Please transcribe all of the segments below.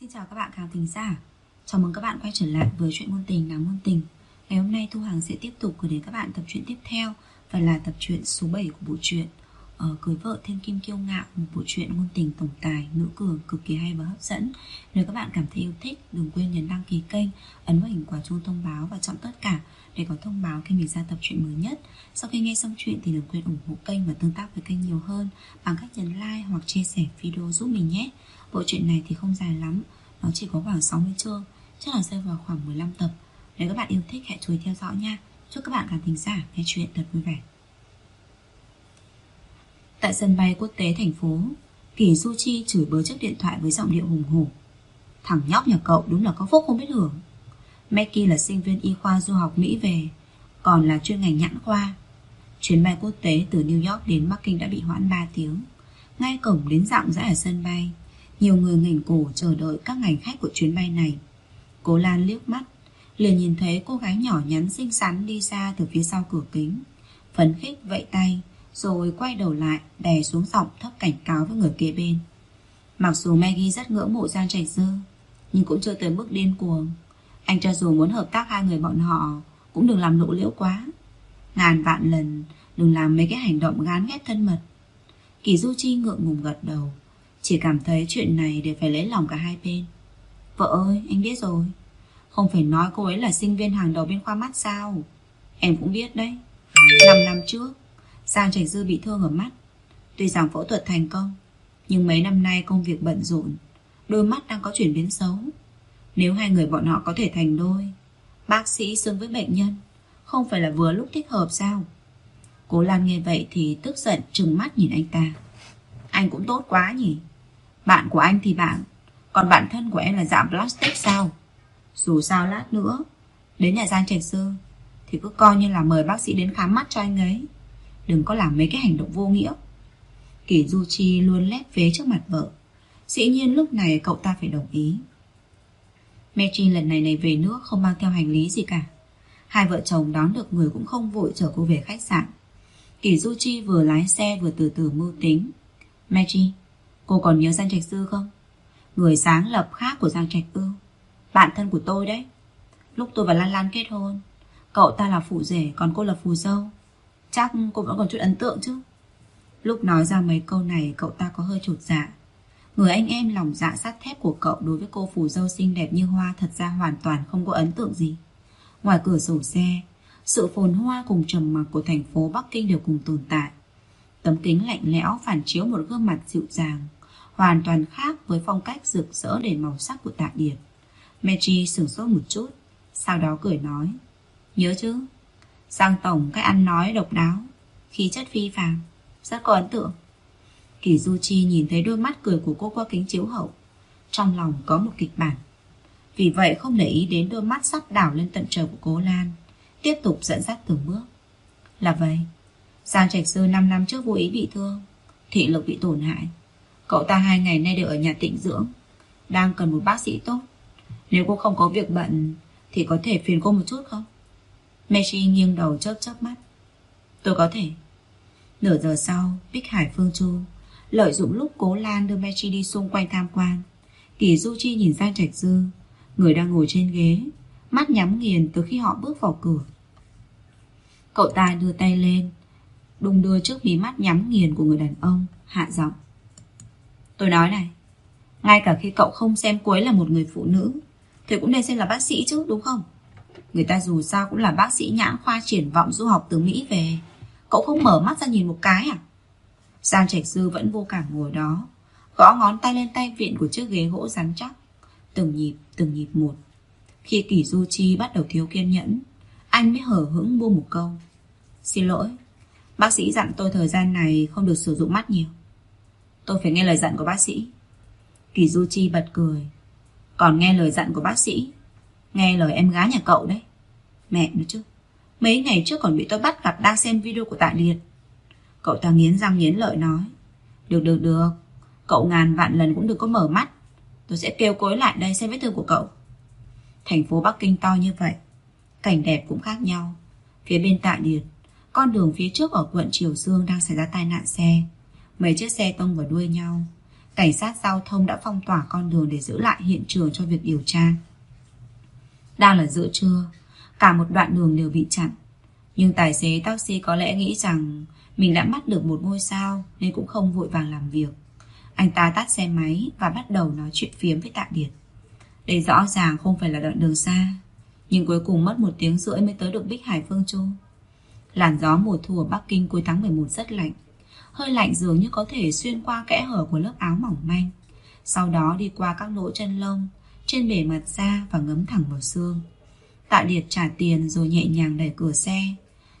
Xin chào các bạn khán thính giả Chào mừng các bạn quay trở lại với chuyện ngôn tình nắng ngôn tình. Ngày hôm nay Thu Hằng sẽ tiếp tục gửi đến các bạn tập truyện tiếp theo Và là tập truyện số 7 của bộ truyện ở Cưới vợ thiên kim kiêu ngạo Một bộ truyện ngôn tình tổng tài, nữ cường cực kỳ hay và hấp dẫn. Nếu các bạn cảm thấy yêu thích Đừng quên nhấn đăng ký kênh Ấn vào hình quả chuông thông báo và chọn tất cả Để có thông báo khi mình ra tập truyện mới nhất. Sau khi nghe xong chuyện thì đừng quên ủng hộ kênh Và tương tác với kênh nhiều hơn Bằng cách nhấn like hoặc chia sẻ video giúp mình nhé. Bộ truyện này thì không dài lắm, Nó chỉ có khoảng 60 chương, Chắc là rơi vào khoảng 15 tập. Nếu các bạn yêu thích, hãy chú ý theo dõi nha. Chúc các bạn khán thính giả nghe chuyện thật vui vẻ. Tại sân bay quốc tế thành phố, Kỳ Du Chi chửi bới chiếc điện thoại với giọng điệu hùng hổ. Thằng nhóc nhà cậu đúng là có phúc không biết hưởng. Mackie là sinh viên y khoa du học Mỹ về, Còn là chuyên ngành nhãn khoa. Chuyến bay quốc tế từ New York đến Bắc Kinh đã bị hoãn 3 tiếng. Ngay cổng đến dạng dã ở sân bay nhiều người ngẩng cổ chờ đợi các ngành khách của chuyến bay này. Cố Lan liếc mắt, liền nhìn thấy cô gái nhỏ nhắn xinh xắn đi ra từ phía sau cửa kính. Phấn khích vẫy tay, Rồi quay đầu lại, đè xuống giọng thấp cảnh cáo với người kế bên. Mặc dù Maggie rất ngưỡng mộ Giang Trạch Dư, Nhưng cũng chưa tới mức điên cuồng. Anh cho dù muốn hợp tác hai người bọn họ, Cũng đừng làm lộ liễu quá. Ngàn vạn lần, Đừng làm mấy cái hành động gán ghét thân mật. Kỳ Du Chi ngượng ngùng gật đầu chỉ cảm thấy chuyện này đều phải lấy lòng cả hai bên. Vợ ơi, anh biết rồi. Không phải nói cô ấy là sinh viên hàng đầu bên khoa mắt sao? Em cũng biết đấy. 5 năm trước, Giang Trạch Dư bị thương ở mắt. Tuy rằng phẫu thuật thành công, Nhưng mấy năm nay công việc bận rộn, Đôi mắt đang có chuyển biến xấu. Nếu hai người bọn họ có thể thành đôi, Bác sĩ xưng với bệnh nhân, Không phải là vừa lúc thích hợp sao? Cố Lan nghe vậy thì tức giận, trừng mắt nhìn anh ta. Anh cũng tốt quá nhỉ? Bạn của anh thì bạn Còn bạn thân của em là dạng plastic sao? Dù sao lát nữa, Đến nhà Giang Trạch Sư Thì cứ coi như là mời bác sĩ đến khám mắt cho anh ấy. Đừng có làm mấy cái hành động vô nghĩa. Kỳ Du Chi luôn lép vế trước mặt vợ. Dĩ nhiên lúc này cậu ta phải đồng ý. Metrin lần này này về nước không mang theo hành lý gì cả. Hai vợ chồng đón được người cũng không vội chở cô về khách sạn. Kỳ Du Chi vừa lái xe vừa từ từ mưu tính. Metrin Cô còn nhớ Giang Trạch Sư không? Người sáng lập khác của Giang Trạch Ưu Bạn thân của tôi đấy. Lúc tôi và Lan Lan kết hôn, Cậu ta là phụ rể, còn cô là phù dâu. Chắc cô vẫn còn chút ấn tượng chứ? Lúc nói ra mấy câu này, Cậu ta có hơi trột dạ. Người anh em lòng dạ sắt thép của cậu Đối với cô phù dâu xinh đẹp như hoa Thật ra hoàn toàn không có ấn tượng gì. Ngoài cửa sổ xe, Sự phồn hoa cùng trầm mặc của thành phố Bắc Kinh đều cùng tồn tại. Tấm kính lạnh lẽo phản chiếu một gương mặt dịu dàng hoàn toàn khác với phong cách rực rỡ đầy màu sắc của tạ điệp. Meiji sửng sốt một chút, sau đó cười nói. Nhớ chứ, Giang Tổng cách ăn nói độc đáo, khí chất phi phàm, rất có ấn tượng. Kỳ Du Chi nhìn thấy đôi mắt cười của cô qua kính chiếu hậu, trong lòng có một kịch bản. Vì vậy không để ý đến đôi mắt sắp đảo lên tận trời của cô Lan, tiếp tục dẫn dắt từng bước. Là vậy, Giang Trạch Sư 5 năm trước vô ý bị thương, thị lực bị tổn hại. Cậu ta hai ngày nay đều ở nhà tịnh dưỡng, Đang cần một bác sĩ tốt. Nếu cô không có việc bận, Thì có thể phiền cô một chút không? Messi nghiêng đầu chớp chớp mắt. Tôi có thể. Nửa giờ sau, Bích Hải Phương Chu Lợi dụng lúc cố Lan đưa Messi đi xung quanh tham quan. Kỳ Du Chi nhìn sang Trạch Dư, Người đang ngồi trên ghế, Mắt nhắm nghiền từ khi họ bước vào cửa. Cậu ta đưa tay lên, Đung đưa trước mí mắt nhắm nghiền của người đàn ông, Hạ giọng. Tôi nói này Ngay cả khi cậu không xem cô ấy là một người phụ nữ Thì cũng nên xem là bác sĩ chứ đúng không? Người ta dù sao cũng là bác sĩ nhãn khoa triển vọng du học từ Mỹ về. Cậu không mở mắt ra nhìn một cái à? Giang Trạch Dư vẫn vô cảm ngồi đó Gõ ngón tay lên tay viện của chiếc ghế gỗ rắn chắc. Từng nhịp, từng nhịp một. Khi Kỳ Du Chi bắt đầu thiếu kiên nhẫn Anh mới hở hững buông một câu. Xin lỗi Bác sĩ dặn tôi thời gian này không được sử dụng mắt nhiều. Tôi phải nghe lời dặn của bác sĩ. Kỳ Du Chi bật cười. Còn nghe lời dặn của bác sĩ? Nghe lời em gái nhà cậu đấy. Mẹ nữa chứ, Mấy ngày trước còn bị tôi bắt gặp đang xem video của Tạ Liệt Cậu ta nghiến răng nghiến lợi nói. Được được được. Cậu ngàn vạn lần cũng đừng có mở mắt. Tôi sẽ kêu cối lại đây xem vết thương của cậu. Thành phố Bắc Kinh to như vậy, Cảnh đẹp cũng khác nhau. Phía bên Tạ Điệt, Con đường phía trước ở quận Triều Dương đang xảy ra tai nạn xe. Mấy chiếc xe tông vào đuôi nhau Cảnh sát giao thông đã phong tỏa con đường để giữ lại hiện trường cho việc điều tra. Đang là giữa trưa, cả một đoạn đường đều bị chặn. Nhưng tài xế taxi có lẽ nghĩ rằng mình đã bắt được một ngôi sao nên cũng không vội vàng làm việc. Anh ta tắt xe máy và bắt đầu nói chuyện phiếm với Tạ Điệt. Đây rõ ràng không phải là đoạn đường xa, nhưng cuối cùng mất một tiếng rưỡi mới tới được Bích Hải Phương Châu. Làn gió mùa thu ở Bắc Kinh cuối tháng 11 rất lạnh. Hơi lạnh dường như có thể xuyên qua kẽ hở của lớp áo mỏng manh. Sau đó đi qua các lỗ chân lông, trên bề mặt da và ngấm thẳng vào xương. Tạ Điệt trả tiền rồi nhẹ nhàng đẩy cửa xe.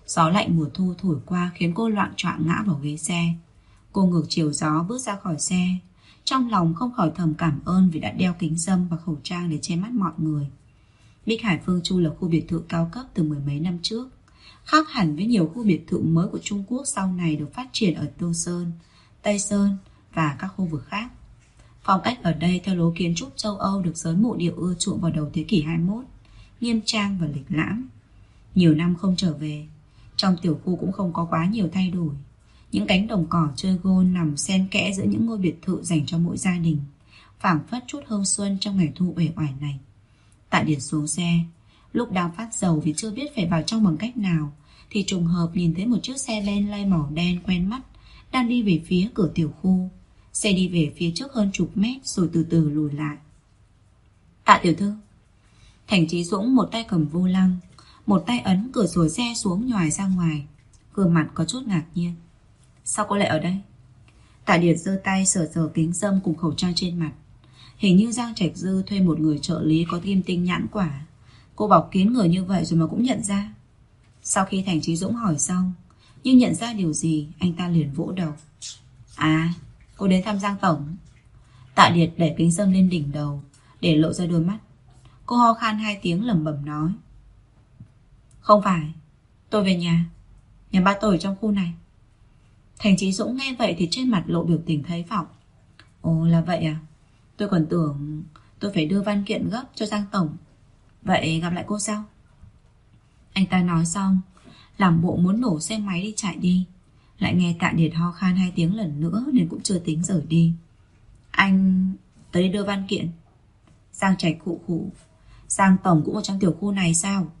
Gió lạnh mùa thu thổi qua khiến cô loạn choạng ngã vào ghế xe. Cô ngược chiều gió bước ra khỏi xe. Trong lòng không khỏi thầm cảm ơn vì đã đeo kính dâm và khẩu trang để che mắt mọi người. Bích Hải Phương Chu là khu biệt thự cao cấp từ mười mấy năm trước. Khác hẳn với nhiều khu biệt thự mới của Trung Quốc sau này được phát triển ở Tô Sơn, Tây Sơn và các khu vực khác. Phong cách ở đây theo lối kiến trúc châu Âu được giới mộ điệu ưa chuộng vào đầu thế kỷ 21, nghiêm trang và lịch lãm. Nhiều năm không trở về, trong tiểu khu cũng không có quá nhiều thay đổi. Những cánh đồng cỏ chơi gôn nằm xen kẽ giữa những ngôi biệt thự dành cho mỗi gia đình, phảng phất chút hương xuân trong ngày thu uể oải này. Tại điểm xuống xe, lúc đang phát dầu vì chưa biết phải vào trong bằng cách nào, thì trùng hợp nhìn thấy một chiếc xe len lay màu đen quen mắt đang đi về phía cửa tiểu khu. Xe đi về phía trước hơn chục mét rồi từ từ lùi lại. Tạ tiểu thư Thành Trí Dũng một tay cầm vô lăng Một tay ấn cửa sổ xe xuống nhòi ra ngoài. Gương mặt có chút ngạc nhiên. Sao cô lại ở đây? Tạ Điệt giơ tay sờ sờ kính dâm cùng khẩu trang trên mặt. Hình như Giang Trạch Dư thuê một người trợ lý có kim tinh nhãn quả. Cô bọc kín người như vậy rồi mà cũng nhận ra. Sau khi Thành Trí Dũng hỏi xong, Nhưng nhận ra điều gì, Anh ta liền vỗ đầu. À cô đến thăm Giang Tổng. Tạ Điệt đẩy kính dâm lên đỉnh đầu, Để lộ ra đôi mắt. Cô ho khan hai tiếng lẩm bẩm nói. Không phải, Tôi về nhà. Nhà ba tôi ở trong khu này. Thành Trí Dũng nghe vậy thì trên mặt lộ biểu tình thấy vọng. Ồ, là vậy à? Tôi còn tưởng tôi phải đưa văn kiện gấp cho Giang Tổng. Vậy gặp lại cô sau. Anh ta nói xong, Làm bộ muốn nổ xe máy đi chạy đi. Lại nghe tạ điệt ho khan hai tiếng lần nữa Nên cũng chưa tính rời đi. Anh tới đưa văn kiện. Giang chạy khụ khụ. Giang Tổng cũng ở trong tiểu khu này sao?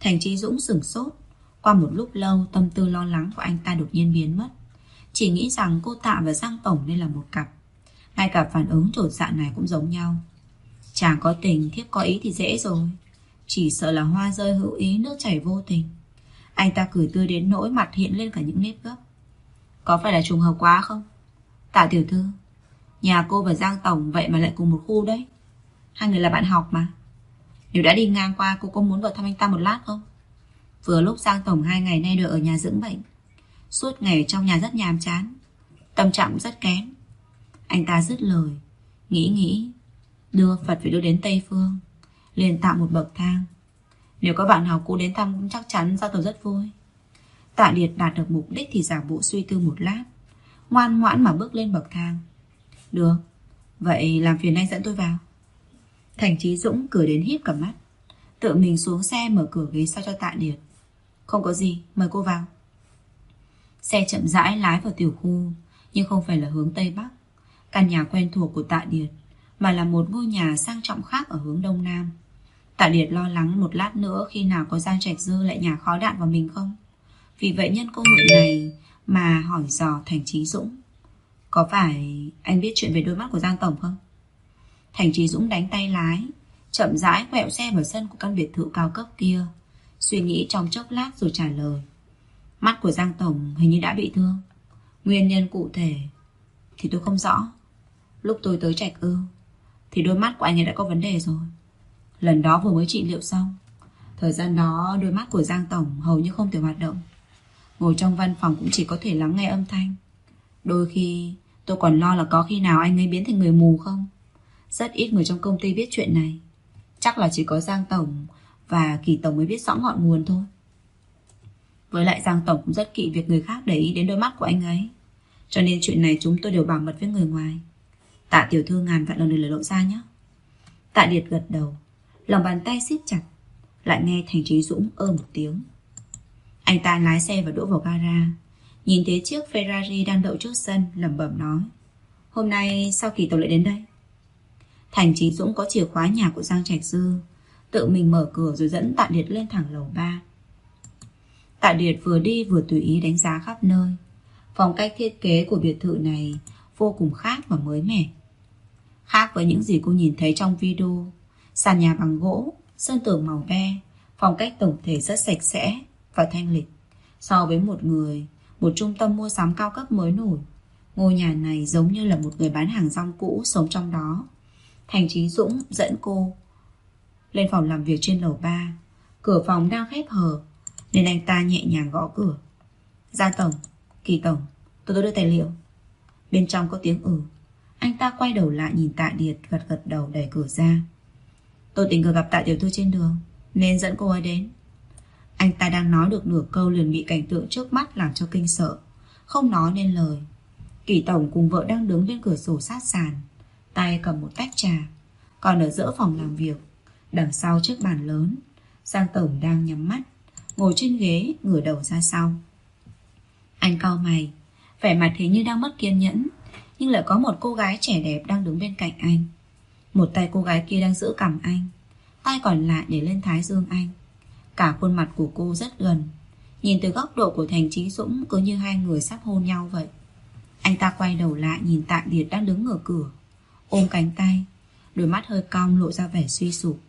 Thành Trí Dũng sửng sốt. Qua một lúc lâu, tâm tư lo lắng của anh ta đột nhiên biến mất. Chỉ nghĩ rằng cô Tạ và Giang Tổng nên là một cặp. Ngay cả phản ứng trột dạ này cũng giống nhau. Chàng có tình, thiếp có ý thì dễ rồi. Chỉ sợ là hoa rơi hữu ý, nước chảy vô tình. Anh ta cười tươi đến nỗi mặt hiện lên cả những nếp gấp. Có phải là trùng hợp quá không? Tạ tiểu thư, Nhà cô và Giang Tổng vậy mà lại cùng một khu đấy. Hai người là bạn học mà. Nếu đã đi ngang qua, cô có muốn vào thăm anh ta một lát không? Vừa lúc Giang Tổng hai ngày nay đều ở nhà dưỡng bệnh. Suốt ngày trong nhà rất nhàm chán. Tâm trạng rất kém. Anh ta dứt lời, Nghĩ nghĩ. Đưa Phật phải đưa đến Tây Phương liền tạo một bậc thang. Nếu các bạn học cũ đến thăm cũng chắc chắn Giao tổ rất vui. Tạ Điệt đạt được mục đích thì giả bộ suy tư một lát Ngoan ngoãn mà bước lên bậc thang. Được Vậy làm phiền anh dẫn tôi vào. Thành Trí Dũng cười đến híp cả mắt Tự mình xuống xe mở cửa ghế sau cho Tạ Điệt. Không có gì, mời cô vào. Xe chậm rãi lái vào tiểu khu Nhưng không phải là hướng Tây Bắc. Căn nhà quen thuộc của Tạ Điệt mà là một ngôi nhà sang trọng khác ở hướng Đông Nam. Tạ Điệt lo lắng một lát nữa Khi nào có Giang Trạch Dư lại nhà khó đạn vào mình không? Vì vậy nhân cơ hội này Mà hỏi dò Thành Trí Dũng. Có phải anh biết chuyện về đôi mắt của Giang Tổng không? Thành Trí Dũng đánh tay lái, Chậm rãi quẹo xe vào sân của căn biệt thự cao cấp kia, Suy nghĩ trong chốc lát rồi trả lời. Mắt của Giang Tổng hình như đã bị thương. Nguyên nhân cụ thể Thì tôi không rõ. Lúc tôi tới trạch ư thì đôi mắt của anh ấy đã có vấn đề rồi. Lần đó vừa mới trị liệu xong, Thời gian đó đôi mắt của Giang Tổng hầu như không thể hoạt động. Ngồi trong văn phòng cũng chỉ có thể lắng nghe âm thanh. Đôi khi, tôi còn lo là có khi nào anh ấy biến thành người mù không? Rất ít người trong công ty biết chuyện này. Chắc là chỉ có Giang Tổng Và Kỳ Tổng mới biết rõ ngọn nguồn thôi. Với lại Giang Tổng cũng rất kỵ việc người khác để ý đến đôi mắt của anh ấy. Cho nên chuyện này chúng tôi đều bảo mật với người ngoài. Tạ tiểu thư ngàn vạn lần lời lộ ra nhé. Tạ Điệt gật đầu, Lòng bàn tay siết chặt, Lại nghe Thành Trí Dũng ơ một tiếng. Anh ta lái xe và đỗ vào gara, Nhìn thấy chiếc Ferrari đang đậu trước sân, lẩm bẩm nói, Hôm nay sao kỳ tàu lại đến đây? Thành Trí Dũng có chìa khóa nhà của Giang Trạch Dư, Tự mình mở cửa rồi dẫn Tạ Điệt lên thẳng lầu 3 Tạ Điệt vừa đi vừa tùy ý đánh giá khắp nơi. Phong cách thiết kế của biệt thự này Vô cùng khác và mới mẻ. Khác với những gì cô nhìn thấy trong video Sàn nhà bằng gỗ Sơn tường màu be Phong cách tổng thể rất sạch sẽ Và thanh lịch. So với một người Một trung tâm mua sắm cao cấp mới nổi Ngôi nhà này giống như là một người bán hàng rong cũ Sống trong đó. Thành Trí Dũng dẫn cô Lên phòng làm việc trên lầu 3 Cửa phòng đang khép hờ Nên anh ta nhẹ nhàng gõ cửa. Gia Tổng, Kỳ Tổng Tôi tôi đưa tài liệu. Bên trong có tiếng ừ. Anh ta quay đầu lại nhìn tạ điệt gật gật đầu đẩy cửa ra. Tôi tình cờ gặp tạ tiểu thư trên đường, Nên dẫn cô ấy đến. Anh ta đang nói được nửa câu liền bị cảnh tượng trước mắt làm cho kinh sợ. Không nói nên lời. Kỳ tổng cùng vợ đang đứng bên cửa sổ sát sàn, Tay cầm một tách trà, Còn ở giữa phòng làm việc, Đằng sau chiếc bàn lớn. Giang tổng đang nhắm mắt, Ngồi trên ghế, ngửa đầu ra sau. Anh cau mày, Vẻ mặt thế như đang mất kiên nhẫn. Nhưng lại có một cô gái trẻ đẹp đang đứng bên cạnh anh. Một tay cô gái kia đang giữ cằm anh. Tay còn lại để lên thái dương anh. Cả khuôn mặt của cô rất gần. Nhìn từ góc độ của Thành Trí Dũng Cứ như hai người sắp hôn nhau vậy. Anh ta quay đầu lại nhìn Tạ Điệt đang đứng ở cửa. Ôm cánh tay, Đôi mắt hơi cong lộ ra vẻ suy sụp.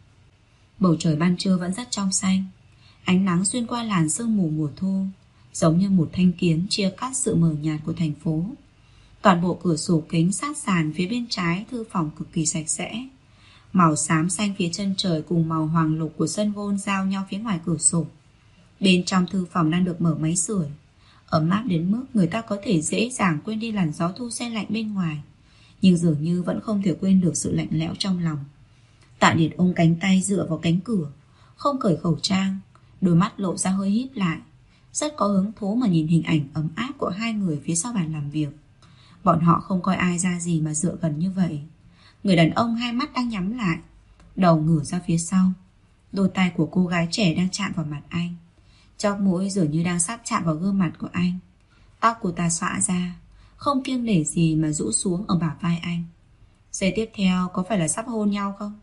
Bầu trời ban trưa vẫn rất trong xanh. Ánh nắng xuyên qua làn sương mù mùa thu, Giống như một thanh kiếm chia cắt sự mờ nhạt của thành phố. Toàn bộ cửa sổ kính sát sàn phía bên trái thư phòng cực kỳ sạch sẽ. Màu xám xanh phía chân trời cùng màu hoàng lục của sân gôn giao nhau phía ngoài cửa sổ. Bên trong thư phòng đang được mở máy sưởi. Ấm áp đến mức người ta có thể dễ dàng quên đi làn gió thu xe lạnh bên ngoài, Nhưng dường như vẫn không thể quên được sự lạnh lẽo trong lòng. Tạ Điệt ôm cánh tay dựa vào cánh cửa, Không cởi khẩu trang, Đôi mắt lộ ra hơi híp lại. Rất có hứng thú mà nhìn hình ảnh ấm áp của hai người phía sau bàn làm việc. Bọn họ không coi ai ra gì mà dựa gần như vậy. Người đàn ông hai mắt đang nhắm lại, Đầu ngửa ra phía sau. Đôi tay của cô gái trẻ đang chạm vào mặt anh. Chóp mũi dường như đang sắp chạm vào gương mặt của anh. Tóc của ta xõa ra, Không kiêng nể gì mà rũ xuống ở bả vai anh. Giây tiếp theo có phải là sắp hôn nhau không?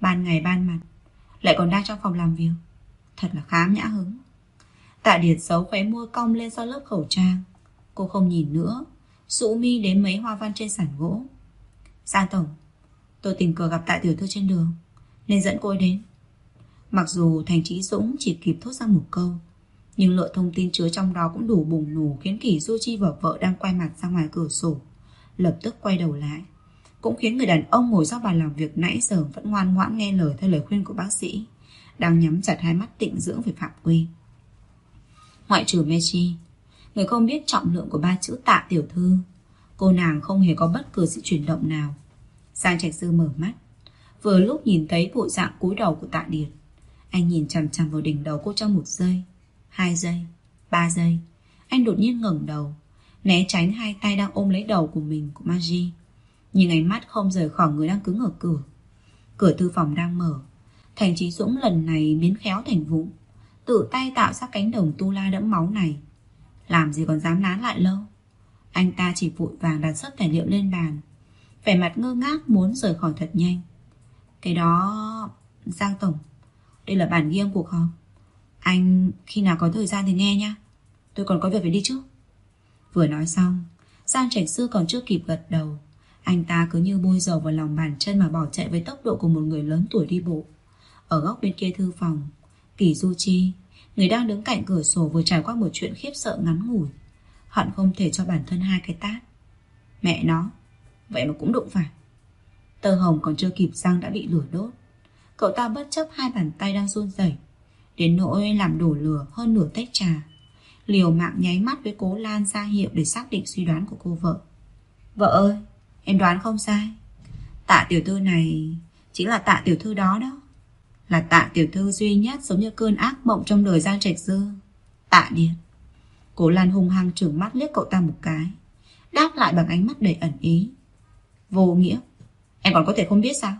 Ban ngày ban mặt, Lại còn đang trong phòng làm việc. Thật là khám nhã hứng. Tạ Điệt giấu khóe môi cong lên sau lớp khẩu trang. Cô không nhìn nữa Sũ mi đến mấy hoa văn trên sàn gỗ. Giang Tổng, Tôi tình cờ gặp tại tiểu thư trên đường, Nên dẫn cô ấy đến. Mặc dù Thành Trí Dũng chỉ kịp thốt ra một câu, Nhưng lượng thông tin chứa trong đó cũng đủ bùng nổ Khiến Kỷ Du Chi và vợ đang quay mặt ra ngoài cửa sổ, Lập tức quay đầu lại. Cũng khiến người đàn ông ngồi sau bàn làm việc nãy giờ Vẫn ngoan ngoãn nghe lời theo lời khuyên của bác sĩ, Đang nhắm chặt hai mắt tịnh dưỡng về phạm quy. Ngoại trừ Mechi Người không biết trọng lượng của ba chữ tạ tiểu thư. Cô nàng không hề có bất cứ sự chuyển động nào. Giang Trạch Sư mở mắt. Vừa lúc nhìn thấy bộ dạng cúi đầu của tạ điệt Anh nhìn chằm chằm vào đỉnh đầu cô trong một giây Hai giây Ba giây. Anh đột nhiên ngẩng đầu Né tránh hai tay đang ôm lấy đầu của mình của Magi Nhưng ánh mắt không rời khỏi người đang cứng ở cửa. Cửa thư phòng đang mở. Thành Trí Dũng lần này biến khéo thành vũng, Tự tay tạo ra cánh đồng tu la đẫm máu này. Làm gì còn dám nán lại lâu. Anh ta chỉ vội vàng đặt sắp tài liệu lên bàn. Vẻ mặt ngơ ngác muốn rời khỏi thật nhanh. Cái đó... Giang Tổng, Đây là bản ghi âm cuộc họp Anh khi nào có thời gian thì nghe nha Tôi còn có việc phải đi trước. Vừa nói xong, Giang Trạch Sư còn chưa kịp gật đầu. Anh ta cứ như bôi dầu vào lòng bàn chân Mà bỏ chạy với tốc độ của một người lớn tuổi đi bộ. Ở góc bên kia thư phòng, Kỳ Du Chi Người đang đứng cạnh cửa sổ vừa trải qua một chuyện khiếp sợ ngắn ngủi. Hận không thể cho bản thân hai cái tát. Mẹ nó, Vậy mà cũng đụng phải. Tơ hồng còn chưa kịp răng đã bị lửa đốt. Cậu ta bất chấp hai bàn tay đang run rẩy, Đến nỗi làm đổ lửa hơn nửa tách trà. Liều mạng nháy mắt với cố Lan ra hiệu Để xác định suy đoán của cô vợ. Vợ ơi, Em đoán không sai. Tạ tiểu thư này Chính là tạ tiểu thư đó đó. Là tạ tiểu thư duy nhất giống như cơn ác mộng trong đời Giang Trạch Dư. Tạ điên Cố Lan hung hăng trừng mắt liếc cậu ta một cái, Đáp lại bằng ánh mắt đầy ẩn ý. Vô nghĩa. Em còn có thể không biết sao?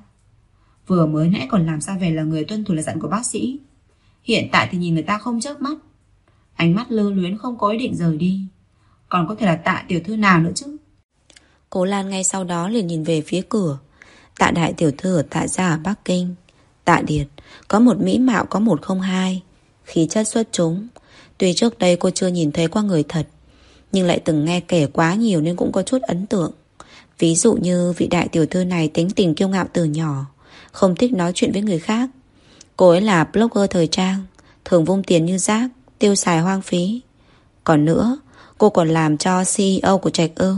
Vừa mới nãy còn làm sao về là người tuân thủ lời dặn của bác sĩ. Hiện tại thì nhìn người ta không chớp mắt. Ánh mắt lơ luyến không có ý định rời đi. Còn có thể là tạ tiểu thư nào nữa chứ? Cố Lan ngay sau đó liền nhìn về phía cửa. Tạ đại tiểu thư ở tạ gia ở Bắc Kinh. Tạ Điệt, có một mỹ mạo có một không hai. Khí chất xuất chúng. Tuy trước đây cô chưa nhìn thấy qua người thật, nhưng lại từng nghe kể quá nhiều nên cũng có chút ấn tượng. Ví dụ như vị đại tiểu thư này tính tình kiêu ngạo từ nhỏ, không thích nói chuyện với người khác. Cô ấy là blogger thời trang, thường vung tiền như rác, tiêu xài hoang phí. Còn nữa, cô còn làm cho CEO của Trạch Ư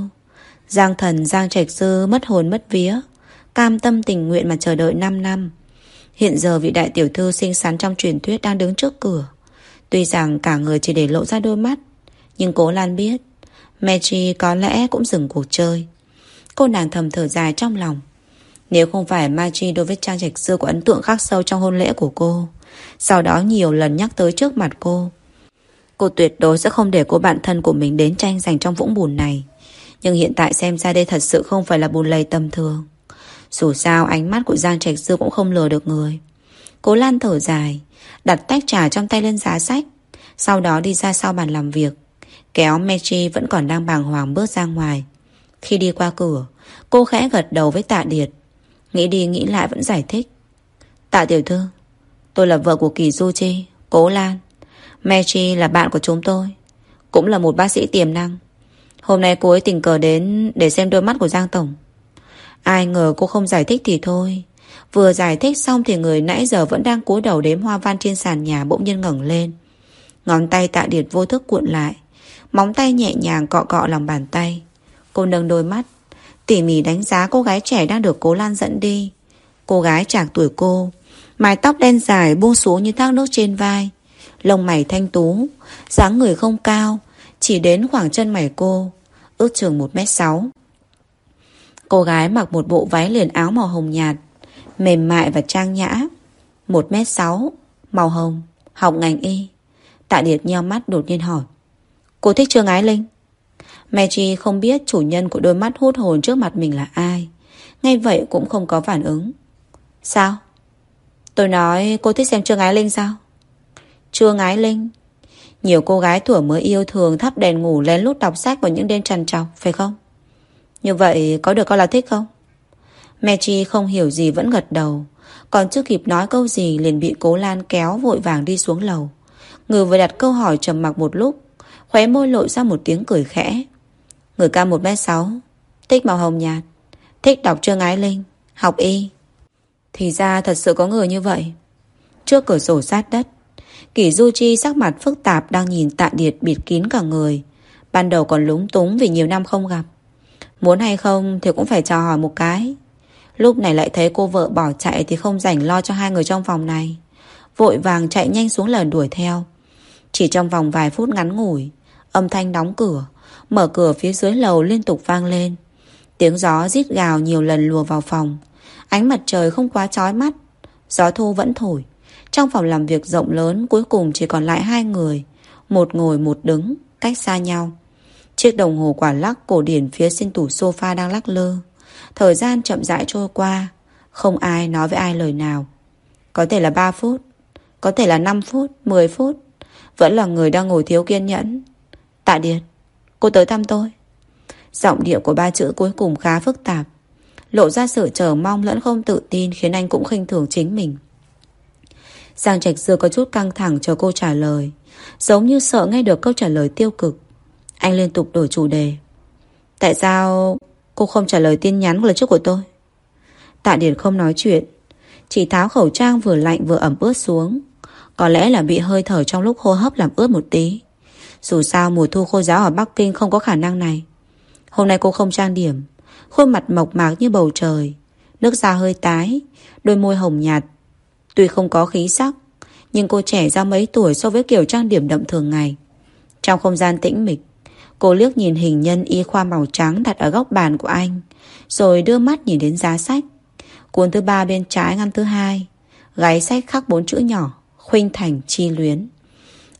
Giang thần Giang Trạch Sư mất hồn mất vía, cam tâm tình nguyện mà chờ đợi 5 năm. Hiện giờ vị đại tiểu thư xinh xắn trong truyền thuyết đang đứng trước cửa. Tuy rằng cả người chỉ để lộ ra đôi mắt, nhưng cố Lan biết, Mechi có lẽ cũng dừng cuộc chơi. Cô nàng thầm thở dài trong lòng. Nếu không phải Mechi đối với Trang Trạch xưa có ấn tượng khắc sâu trong hôn lễ của cô, sau đó nhiều lần nhắc tới trước mặt cô, cô tuyệt đối sẽ không để cô bạn thân của mình đến tranh giành trong vũng bùn này. Nhưng hiện tại xem ra đây thật sự không phải là bùn lầy tầm thường. Dù sao ánh mắt của Giang Trạch Dư cũng không lừa được người. Cố Lan thở dài, đặt tách trà trong tay lên giá sách, sau đó đi ra sau bàn làm việc. Kéo Mechi vẫn còn đang bàng hoàng bước ra ngoài. Khi đi qua cửa, cô khẽ gật đầu với tạ điệt. Nghĩ đi nghĩ lại vẫn giải thích. Tạ tiểu thư, tôi là vợ của Kỳ Du Chi, Cố Lan. Mechi là bạn của chúng tôi, cũng là một bác sĩ tiềm năng. Hôm nay cô ấy tình cờ đến để xem đôi mắt của Giang Tổng. Ai ngờ cô không giải thích thì thôi. Vừa giải thích xong thì người nãy giờ vẫn đang cúi đầu đếm hoa văn trên sàn nhà bỗng nhiên ngẩng lên. Ngón tay tạ điệt vô thức cuộn lại. Móng tay nhẹ nhàng cọ cọ lòng bàn tay. Cô nâng đôi mắt. Tỉ mỉ đánh giá cô gái trẻ đang được cố Lan dẫn đi. Cô gái chạc tuổi cô. Mái tóc đen dài buông xuống như thác nước trên vai. Lông mày thanh tú. dáng người không cao. Chỉ đến khoảng chân mày cô. Ước chừng 1m6. Cô gái mặc một bộ váy liền áo màu hồng nhạt. Mềm mại và trang nhã. 1m6. Màu hồng. Học ngành y. Tạ Điệt nheo mắt đột nhiên hỏi. Cô thích Trương Ái Linh? Mechi không biết chủ nhân của đôi mắt hút hồn trước mặt mình là ai. Ngay vậy cũng không có phản ứng. Sao? Tôi nói cô thích xem Trương Ái Linh sao? Trương Ái Linh? Nhiều cô gái tuổi mới yêu thường thắp đèn ngủ lén lút đọc sách vào những đêm trằn trọc, phải không? Như vậy có được coi là thích không? mechi không hiểu gì vẫn gật đầu. Còn chưa kịp nói câu gì liền bị cố Lan kéo vội vàng đi xuống lầu. Người vừa đặt câu hỏi trầm mặc một lúc, khóe môi lộ ra một tiếng cười khẽ. Người cao 1m6 Thích màu hồng nhạt Thích đọc chương ái linh Học y Thì ra thật sự có người như vậy Trước cửa sổ sát đất Kỷ Du Chi sắc mặt phức tạp Đang nhìn tạ điệt bịt kín cả người Ban đầu còn lúng túng vì nhiều năm không gặp Muốn hay không thì cũng phải chào hỏi một cái. Lúc này lại thấy cô vợ bỏ chạy Thì không rảnh lo cho hai người trong phòng này. Vội vàng chạy nhanh xuống lờn đuổi theo. Chỉ trong vòng vài phút ngắn ngủi, Âm thanh đóng cửa, Mở cửa phía dưới lầu liên tục vang lên. Tiếng gió rít gào nhiều lần lùa vào phòng. Ánh mặt trời không quá chói mắt, Gió thu vẫn thổi. Trong phòng làm việc rộng lớn, Cuối cùng chỉ còn lại hai người, Một ngồi một đứng, Cách xa nhau. Chiếc đồng hồ quả lắc cổ điển phía trên tủ sofa đang lắc lơ Thời gian chậm rãi trôi qua. Không ai nói với ai lời nào. Có thể là 3 phút Có thể là 5 phút, 10 phút. Vẫn là người đang ngồi thiếu kiên nhẫn. Tạ Điệt Cô tới thăm tôi. Giọng điệu của ba chữ cuối cùng khá phức tạp. Lộ ra sự chờ mong lẫn không tự tin Khiến anh cũng khinh thường chính mình. Giang Trạch Dư có chút căng thẳng chờ cô trả lời. Giống như sợ nghe được câu trả lời tiêu cực. Anh liên tục đổi chủ đề. Tại sao cô không trả lời tin nhắn lần trước của tôi? Tạ Điển không nói chuyện. Chỉ tháo khẩu trang vừa lạnh vừa ẩm ướt xuống. Có lẽ là bị hơi thở trong lúc hô hấp làm ướt một tí. Dù sao mùa thu khô giáo ở Bắc Kinh không có khả năng này. Hôm nay cô không trang điểm. Khuôn mặt mộc mạc như bầu trời. Nước da hơi tái. Đôi môi hồng nhạt. Tuy không có khí sắc, Nhưng cô trẻ ra mấy tuổi so với kiểu trang điểm đậm thường ngày. Trong không gian tĩnh mịch Cô liếc nhìn hình nhân y khoa màu trắng đặt ở góc bàn của anh, Rồi đưa mắt nhìn đến giá sách Cuốn thứ ba bên trái ngăn thứ hai Gáy sách khắc bốn chữ nhỏ, Khuynh thành chi luyến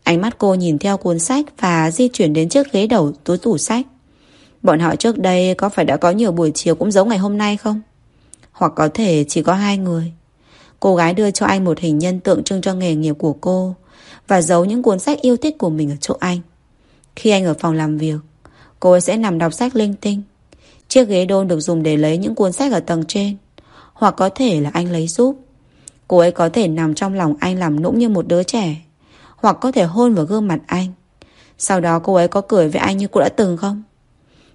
Ánh mắt cô nhìn theo cuốn sách và di chuyển đến chiếc ghế đầu túi tủ sách. Bọn họ trước đây có phải đã có nhiều buổi chiều cũng giống ngày hôm nay không? Hoặc có thể chỉ có hai người. Cô gái đưa cho anh một hình nhân tượng trưng cho nghề nghiệp của cô và giấu những cuốn sách yêu thích của mình ở chỗ anh. Khi anh ở phòng làm việc, cô ấy sẽ nằm đọc sách linh tinh. Chiếc ghế đôn được dùng để lấy những cuốn sách ở tầng trên. Hoặc có thể là anh lấy giúp. Cô ấy có thể nằm trong lòng anh làm nũng như một đứa trẻ. Hoặc có thể hôn vào gương mặt anh. Sau đó cô ấy có cười với anh như cô đã từng không?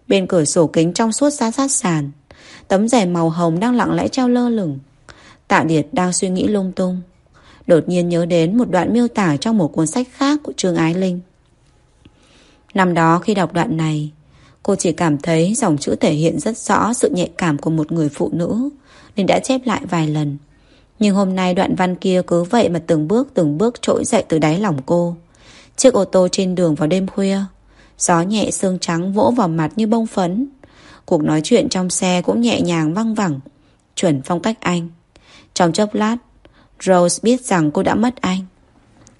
Bên cửa sổ kính trong suốt sát sát sàn Tấm rèm màu hồng đang lặng lẽ treo lơ lửng. Tạ Điệt đang suy nghĩ lung tung. Đột nhiên nhớ đến một đoạn miêu tả trong một cuốn sách khác của Trương Ái Linh. Năm đó khi đọc đoạn này, Cô chỉ cảm thấy dòng chữ thể hiện rất rõ sự nhạy cảm của một người phụ nữ, Nên đã chép lại vài lần. Nhưng hôm nay đoạn văn kia cứ vậy mà từng bước từng bước trỗi dậy từ đáy lòng cô. Chiếc ô tô trên đường vào đêm khuya, Gió nhẹ sương trắng vỗ vào mặt như bông phấn. Cuộc nói chuyện trong xe cũng nhẹ nhàng văng vẳng, Chuẩn phong cách anh. Trong chốc lát, Rose biết rằng cô đã mất anh.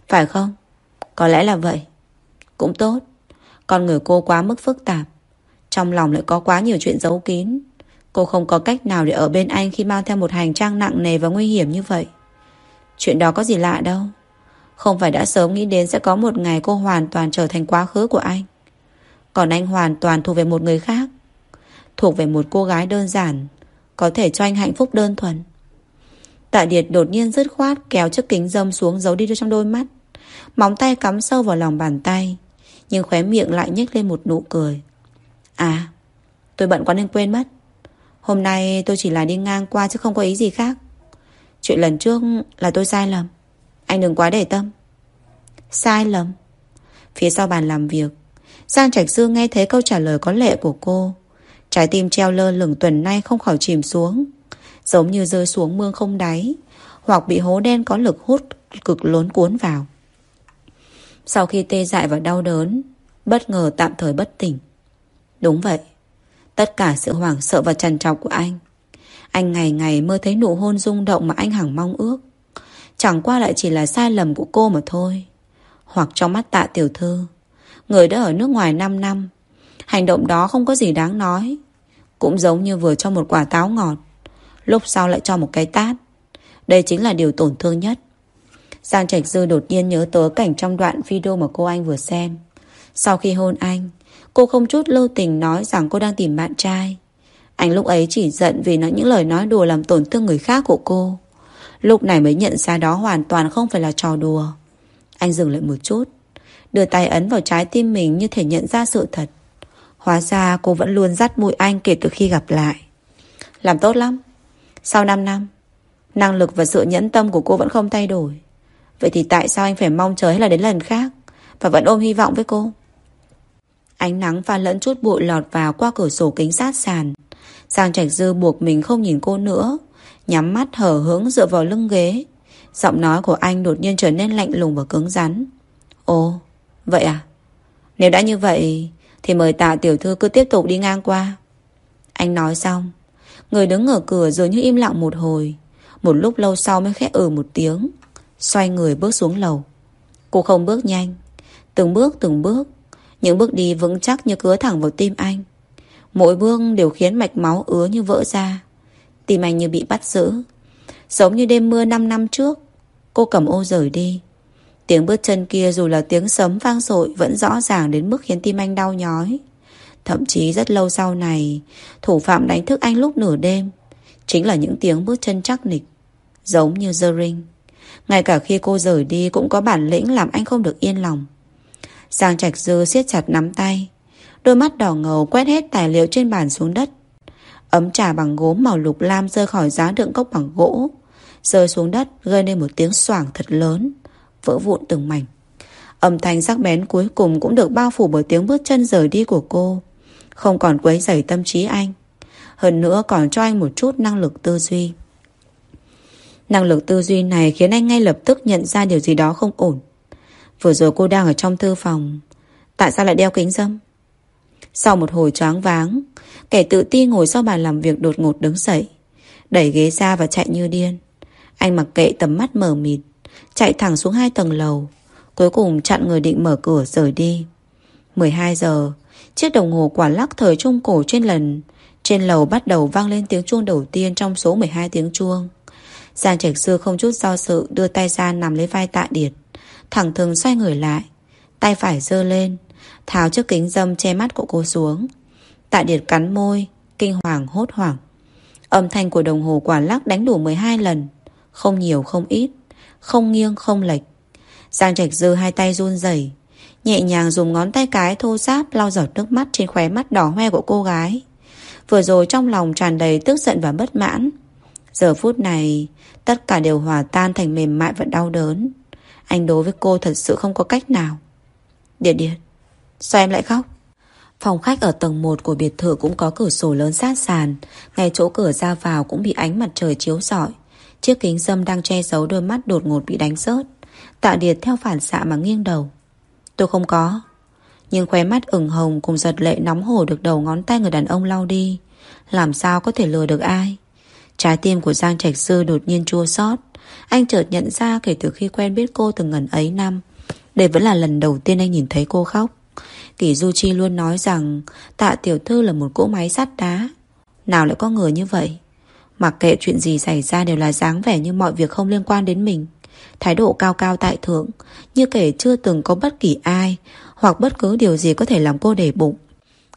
Phải không? Có lẽ là vậy. Cũng tốt. Con người cô quá mức phức tạp. Trong lòng lại có quá nhiều chuyện giấu kín. Cô không có cách nào để ở bên anh Khi mang theo một hành trang nặng nề và nguy hiểm như vậy. Chuyện đó có gì lạ đâu. Không phải đã sớm nghĩ đến Sẽ có một ngày cô hoàn toàn trở thành quá khứ của anh. Còn anh hoàn toàn thuộc về một người khác. Thuộc về một cô gái đơn giản, Có thể cho anh hạnh phúc đơn thuần. Tạ Điệt đột nhiên dứt khoát kéo chiếc kính dâm xuống giấu đi trong đôi mắt. Móng tay cắm sâu vào lòng bàn tay. Nhưng khóe miệng lại nhếch lên một nụ cười. À, tôi bận quá nên quên mất. Hôm nay tôi chỉ là đi ngang qua chứ không có ý gì khác. Chuyện lần trước là tôi sai lầm. Anh đừng quá để tâm. Sai lầm? Phía sau bàn làm việc, Giang Trạch Dương nghe thấy câu trả lời có lệ của cô. Trái tim treo lơ lửng tuần nay không khỏi chìm xuống. Giống như rơi xuống mương không đáy Hoặc bị hố đen có lực hút cực lớn cuốn vào sau khi tê dại và đau đớn, Bất ngờ tạm thời bất tỉnh. Đúng vậy, Tất cả sự hoảng sợ và trằn trọc của anh. Anh ngày ngày mơ thấy nụ hôn rung động mà anh hằng mong ước. Chẳng qua lại chỉ là sai lầm của cô mà thôi. Hoặc trong mắt tạ tiểu thư, Người đã ở nước ngoài 5 năm, Hành động đó không có gì đáng nói. Cũng giống như vừa cho một quả táo ngọt, Lúc sau lại cho một cái tát. Đây chính là điều tổn thương nhất. Giang Trạch Dư đột nhiên nhớ tới cảnh trong đoạn video mà cô anh vừa xem. Sau khi hôn anh, Cô không chút lưu tình nói rằng cô đang tìm bạn trai. Anh lúc ấy chỉ giận vì nói những lời nói đùa làm tổn thương người khác của cô. Lúc này mới nhận ra đó hoàn toàn không phải là trò đùa. Anh dừng lại một chút, Đưa tay ấn vào trái tim mình như thể nhận ra sự thật. Hóa ra cô vẫn luôn dắt mũi anh kể từ khi gặp lại. Làm tốt lắm. Sau 5 năm, Năng lực và sự nhẫn tâm của cô vẫn không thay đổi. Vậy thì tại sao anh phải mong chờ hay là đến lần khác? Và vẫn ôm hy vọng với cô? Ánh nắng pha lẫn chút bụi lọt vào qua cửa sổ kính sát sàn. Giang Trạch Dư buộc mình không nhìn cô nữa Nhắm mắt hở hướng dựa vào lưng ghế. Giọng nói của anh đột nhiên trở nên lạnh lùng và cứng rắn. Ồ, vậy à? Nếu đã như vậy Thì mời tạ tiểu thư cứ tiếp tục đi ngang qua. Anh nói xong Người đứng ở cửa dường như im lặng một hồi. Một lúc lâu sau mới khẽ ừ một tiếng. Xoay người bước xuống lầu. Cô không bước nhanh. Từng bước từng bước. Những bước đi vững chắc như cứa thẳng vào tim anh. Mỗi bước đều khiến mạch máu ứa như vỡ ra. Tim anh như bị bắt giữ. Giống như đêm mưa 5 năm trước, Cô cầm ô rời đi. Tiếng bước chân kia dù là tiếng sấm vang dội Vẫn rõ ràng đến mức khiến tim anh đau nhói. Thậm chí rất lâu sau này, Thủ phạm đánh thức anh lúc nửa đêm, Chính là những tiếng bước chân chắc nịch, Giống như The ring. Ngay cả khi cô rời đi Cũng có bản lĩnh làm anh không được yên lòng. Giang Trạch Dư siết chặt nắm tay. Đôi mắt đỏ ngầu quét hết tài liệu trên bàn xuống đất. Ấm trà bằng gốm màu lục lam rơi khỏi giá đựng cốc bằng gỗ. Rơi xuống đất gây nên một tiếng xoảng thật lớn. Vỡ vụn từng mảnh. Âm thanh sắc bén cuối cùng cũng được bao phủ bởi tiếng bước chân rời đi của cô. Không còn quấy rầy tâm trí anh. Hơn nữa còn cho anh một chút năng lực tư duy. Năng lực tư duy này khiến anh ngay lập tức nhận ra điều gì đó không ổn. Vừa rồi cô đang ở trong thư phòng. Tại sao lại đeo kính dâm? Sau một hồi choáng váng, Kẻ tự ti ngồi sau bàn làm việc đột ngột đứng dậy, Đẩy ghế ra và chạy như điên. Anh mặc kệ tầm mắt mờ mịt, Chạy thẳng xuống hai tầng lầu, Cuối cùng chặn người định mở cửa rời đi. 12 giờ, Chiếc đồng hồ quả lắc thời trung cổ trên lần, Trên lầu bắt đầu vang lên tiếng chuông đầu tiên Trong số 12 tiếng chuông. Giang Trạch Sư không chút do sự Đưa tay ra nằm lấy vai tạ điệt. Thẳng thường xoay người lại, Tay phải dơ lên, Tháo chiếc kính dâm che mắt của cô xuống. Tạ điệt cắn môi, Kinh hoàng, hốt hoảng. Âm thanh của đồng hồ quả lắc đánh đủ 12 lần, Không nhiều, không ít, Không nghiêng, không lệch. Giang Trạch Dư hai tay run rẩy, Nhẹ nhàng dùng ngón tay cái thô sáp lau giọt nước mắt trên khóe mắt đỏ hoe của cô gái. Vừa rồi trong lòng tràn đầy tức giận và bất mãn. Giờ phút này Tất cả đều hòa tan thành mềm mại và đau đớn. Anh đối với cô thật sự không có cách nào. Điệt điệt Sao em lại khóc? Phòng khách ở tầng 1 của biệt thự cũng có cửa sổ lớn sát sàn. Ngay chỗ cửa ra vào cũng bị ánh mặt trời chiếu rọi. Chiếc kính dâm đang che giấu đôi mắt đột ngột bị đánh rớt. Tạ Điệt theo phản xạ mà nghiêng đầu. Tôi không có. Nhưng khóe mắt ửng hồng cùng giật lệ nóng hổ được đầu ngón tay người đàn ông lau đi. Làm sao có thể lừa được ai? Trái tim của Giang Trạch Sư đột nhiên chua xót. Anh chợt nhận ra kể từ khi quen biết cô từng ngần ấy năm, Đây vẫn là lần đầu tiên anh nhìn thấy cô khóc. Kỳ Du Chi luôn nói rằng, Tạ Tiểu Thư là một cỗ máy sắt đá. Nào lại có người như vậy? Mặc kệ chuyện gì xảy ra đều là dáng vẻ như mọi việc không liên quan đến mình. Thái độ cao cao tại thượng, Như kể chưa từng có bất kỳ ai, Hoặc bất cứ điều gì có thể làm cô để bụng.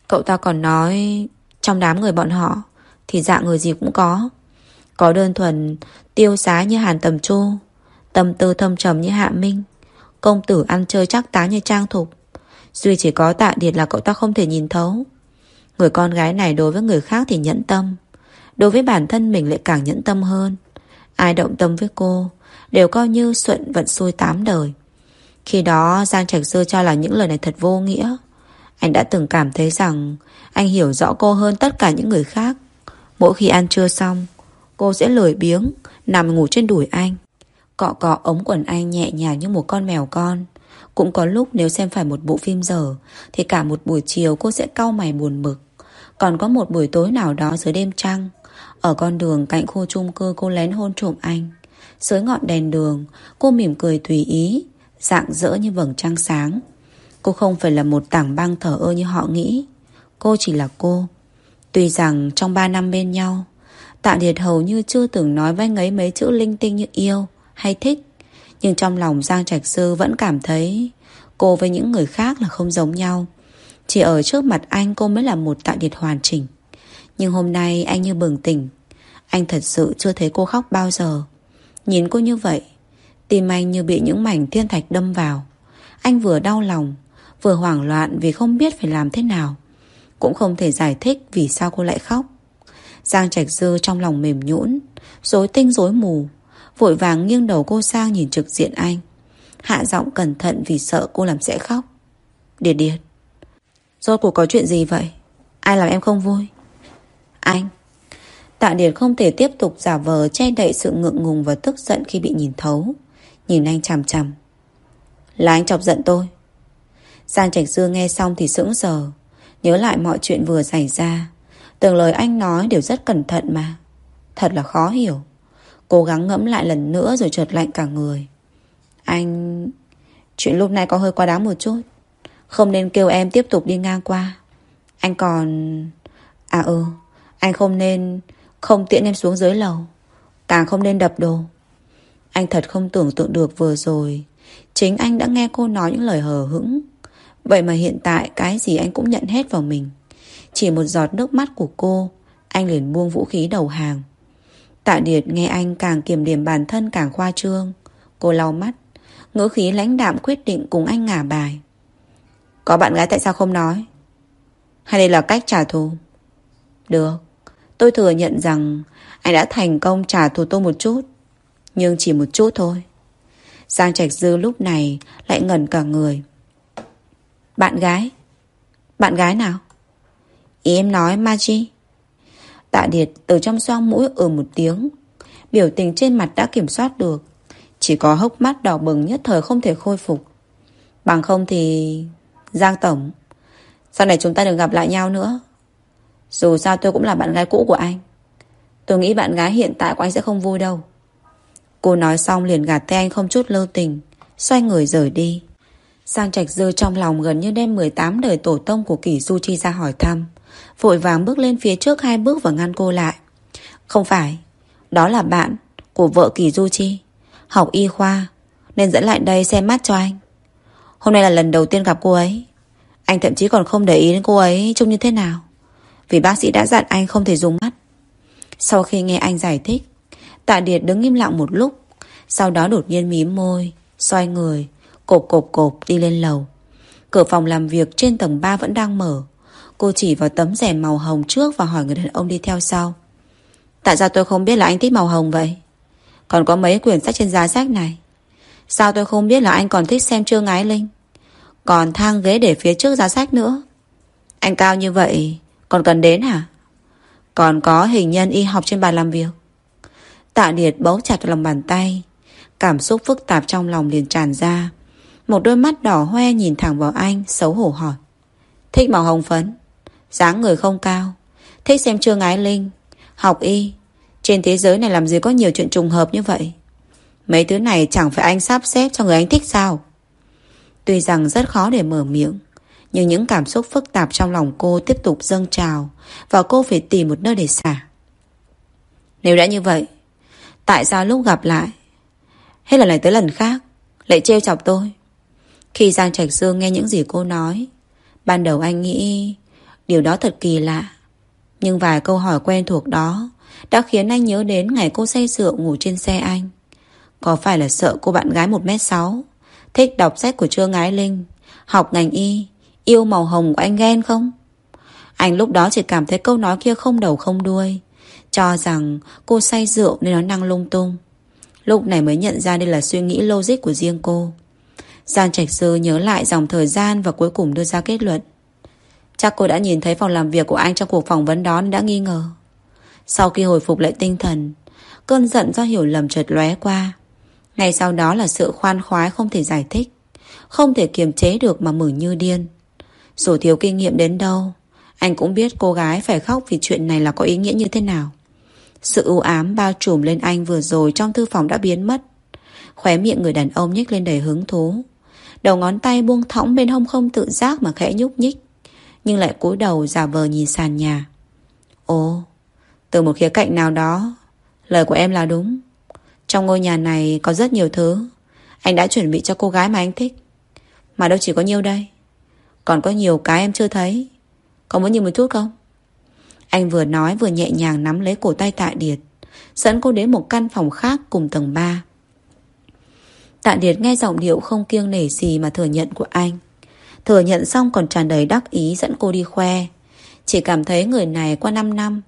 Cậu ta còn nói, Trong đám người bọn họ, Thì dạng người gì cũng có. Có đơn thuần, tiêu xá như Hàn Tầm Chu, Tâm tư thâm trầm như Hạ Minh, Công tử ăn chơi chắc tá như Trang Thục. Duy chỉ có tạ điệt là cậu ta không thể nhìn thấu. Người con gái này đối với người khác thì nhẫn tâm, Đối với bản thân mình lại càng nhẫn tâm hơn. Ai động tâm với cô, Đều coi như Xuận vận xuôi tám đời. Khi đó, Giang Trạch Sư cho là những lời này thật vô nghĩa. Anh đã từng cảm thấy rằng Anh hiểu rõ cô hơn tất cả những người khác. Mỗi khi ăn trưa xong Cô sẽ lười biếng, Nằm ngủ trên đùi anh. Cọ cọ ống quần anh nhẹ nhàng như một con mèo con. Cũng có lúc nếu xem phải một bộ phim dở, Thì cả một buổi chiều cô sẽ cau mày buồn bực. Còn có một buổi tối nào đó dưới đêm trăng, Ở con đường cạnh khu chung cư cô lén hôn trộm anh. Dưới ngọn đèn đường, Cô mỉm cười tùy ý Dạng dỡ như vầng trăng sáng. Cô không phải là một tảng băng thở ơ như họ nghĩ. Cô chỉ là cô. Tuy rằng trong 3 năm bên nhau Tạ Điệt hầu như chưa từng nói với anh ấy mấy chữ linh tinh như yêu hay thích. Nhưng trong lòng Giang Trạch Sư vẫn cảm thấy Cô với những người khác là không giống nhau. Chỉ ở trước mặt anh cô mới là một Tạ Điệt hoàn chỉnh. Nhưng hôm nay anh như bừng tỉnh. Anh thật sự chưa thấy cô khóc bao giờ. Nhìn cô như vậy, Tim anh như bị những mảnh thiên thạch đâm vào. Anh vừa đau lòng, Vừa hoảng loạn vì không biết phải làm thế nào. Cũng không thể giải thích Vì sao cô lại khóc. Giang Trạch Dư trong lòng mềm nhũn, Rối tinh rối mù, Vội vàng nghiêng đầu cô sang nhìn trực diện anh Hạ giọng cẩn thận vì sợ cô làm sẽ khóc Điệt điệt Rốt cuộc có chuyện gì vậy Ai làm em không vui Anh Tạ Điệt không thể tiếp tục giả vờ che đậy sự ngượng ngùng và tức giận khi bị nhìn thấu. Nhìn anh chằm chằm. Là anh chọc giận tôi. Giang Trạch dư nghe xong thì sững sờ. Nhớ lại mọi chuyện vừa xảy ra. Từng lời anh nói đều rất cẩn thận mà. Thật là khó hiểu. Cố gắng ngẫm lại lần nữa rồi trượt lạnh cả người. Anh... Chuyện lúc này có hơi quá đáng một chút. Không nên kêu em tiếp tục đi ngang qua. Anh còn... À ừ, anh không nên không tiện em xuống dưới lầu Càng không nên đập đồ Anh thật không tưởng tượng được vừa rồi Chính anh đã nghe cô nói những lời hờ hững Vậy mà hiện tại Cái gì anh cũng nhận hết vào mình chỉ một giọt nước mắt của cô, Anh liền buông vũ khí đầu hàng Tạ Điệt nghe anh càng kiềm điểm bản thân càng khoa trương Cô lau mắt, Ngữ khí lãnh đạm quyết định cùng anh ngả bài Có bạn gái tại sao không nói Hay đây là cách trả thù Được, Tôi thừa nhận rằng anh đã thành công trả thù tôi một chút. Nhưng chỉ một chút thôi. Giang Trạch Dư lúc này lại ngẩn cả người. Bạn gái? Bạn gái nào? Ý em nói Maji. Tạ Điệt từ trong xoang mũi ở ừ một tiếng. Biểu tình trên mặt đã kiểm soát được. Chỉ có hốc mắt đỏ bừng nhất thời không thể khôi phục. Bằng không thì... Giang Tổng, Sau này chúng ta đừng gặp lại nhau nữa dù sao tôi cũng là bạn gái cũ của anh Tôi nghĩ bạn gái hiện tại của anh sẽ không vui đâu Cô nói xong liền gạt tay anh không chút lưu tình, Xoay người rời đi Sang trạch dư trong lòng gần như đem 18 đời tổ tông của kỷ Du Chi ra hỏi thăm Vội vàng bước lên phía trước hai bước và ngăn cô lại. Không phải, Đó là bạn của vợ kỳ Du Chi. Học y khoa, Nên dẫn lại đây xem mắt cho anh. Hôm nay là lần đầu tiên gặp cô ấy. Anh thậm chí còn không để ý đến cô ấy trông như thế nào, Vì bác sĩ đã dặn anh không thể dùng mắt. Sau khi nghe anh giải thích, Tạ Điệt đứng im lặng một lúc, Sau đó đột nhiên mím môi, Xoay người, Cộp cộp cộp đi lên lầu. Cửa phòng làm việc trên tầng 3 vẫn đang mở. Cô chỉ vào tấm rẻ màu hồng trước Và hỏi người đàn ông đi theo sau. Tại sao tôi không biết là anh thích màu hồng vậy? Còn có mấy quyển sách trên giá sách này. Sao tôi không biết là anh còn thích xem Trương Ái Linh? Còn thang ghế để phía trước giá sách nữa. Anh cao như vậy, Còn cần đến hả? Còn có hình nhân y học trên bàn làm việc. Tạ Điệt bấu chặt lòng bàn tay. Cảm xúc phức tạp trong lòng liền tràn ra. Một đôi mắt đỏ hoe nhìn thẳng vào anh, Xấu hổ hỏi. Thích màu hồng phấn? Dáng người không cao. Thích xem Trương Ái Linh. Học y. Trên thế giới này làm gì có nhiều chuyện trùng hợp như vậy? Mấy thứ này chẳng phải anh sắp xếp cho người anh thích sao? Tuy rằng rất khó để mở miệng, Nhưng những cảm xúc phức tạp trong lòng cô tiếp tục dâng trào Và cô phải tìm một nơi để xả. Nếu đã như vậy, Tại sao lúc gặp lại, Hết lần này tới lần khác, Lại trêu chọc tôi? Khi Giang Trạch Dương nghe những gì cô nói, Ban đầu anh nghĩ Điều đó thật kỳ lạ. Nhưng vài câu hỏi quen thuộc đó Đã khiến anh nhớ đến ngày cô say rượu ngủ trên xe anh. Có phải là sợ cô bạn gái 1m6 Thích đọc sách của Trương Ái Linh, Học ngành y, Yêu màu hồng của anh ghen không? Anh lúc đó chỉ cảm thấy câu nói kia không đầu không đuôi, Cho rằng cô say rượu nên nó năng lung tung. Lúc này mới nhận ra đây là suy nghĩ logic của riêng cô. Giang Trạch Sư nhớ lại dòng thời gian Và cuối cùng đưa ra kết luận. Chắc cô đã nhìn thấy phòng làm việc của anh Trong cuộc phỏng vấn đó đã nghi ngờ. Sau khi hồi phục lại tinh thần, Cơn giận do hiểu lầm chợt lóe qua. Ngay sau đó là sự khoan khoái không thể giải thích, Không thể kiềm chế được mà mừng như điên. Dù thiếu kinh nghiệm đến đâu, Anh cũng biết cô gái phải khóc vì chuyện này là có ý nghĩa như thế nào. Sự ưu ám bao trùm lên anh vừa rồi trong thư phòng đã biến mất. Khóe miệng người đàn ông nhếch lên đầy hứng thú. Đầu ngón tay buông thõng bên hông không tự giác mà khẽ nhúc nhích. Nhưng lại cúi đầu giả vờ nhìn sàn nhà. Ồ, Từ một khía cạnh nào đó, Lời của em là đúng. Trong ngôi nhà này có rất nhiều thứ, Anh đã chuẩn bị cho cô gái mà anh thích. Mà đâu chỉ có nhiêu đây, Còn có nhiều cái em chưa thấy. Có muốn nhìn một chút không? Anh vừa nói vừa nhẹ nhàng nắm lấy cổ tay Tạ Điệt, Dẫn cô đến một căn phòng khác cùng tầng 3 Tạ Điệt nghe giọng điệu không kiêng nể gì mà thừa nhận của anh. Thừa nhận xong còn tràn đầy đắc ý dẫn cô đi khoe Chỉ cảm thấy người này qua 5 năm,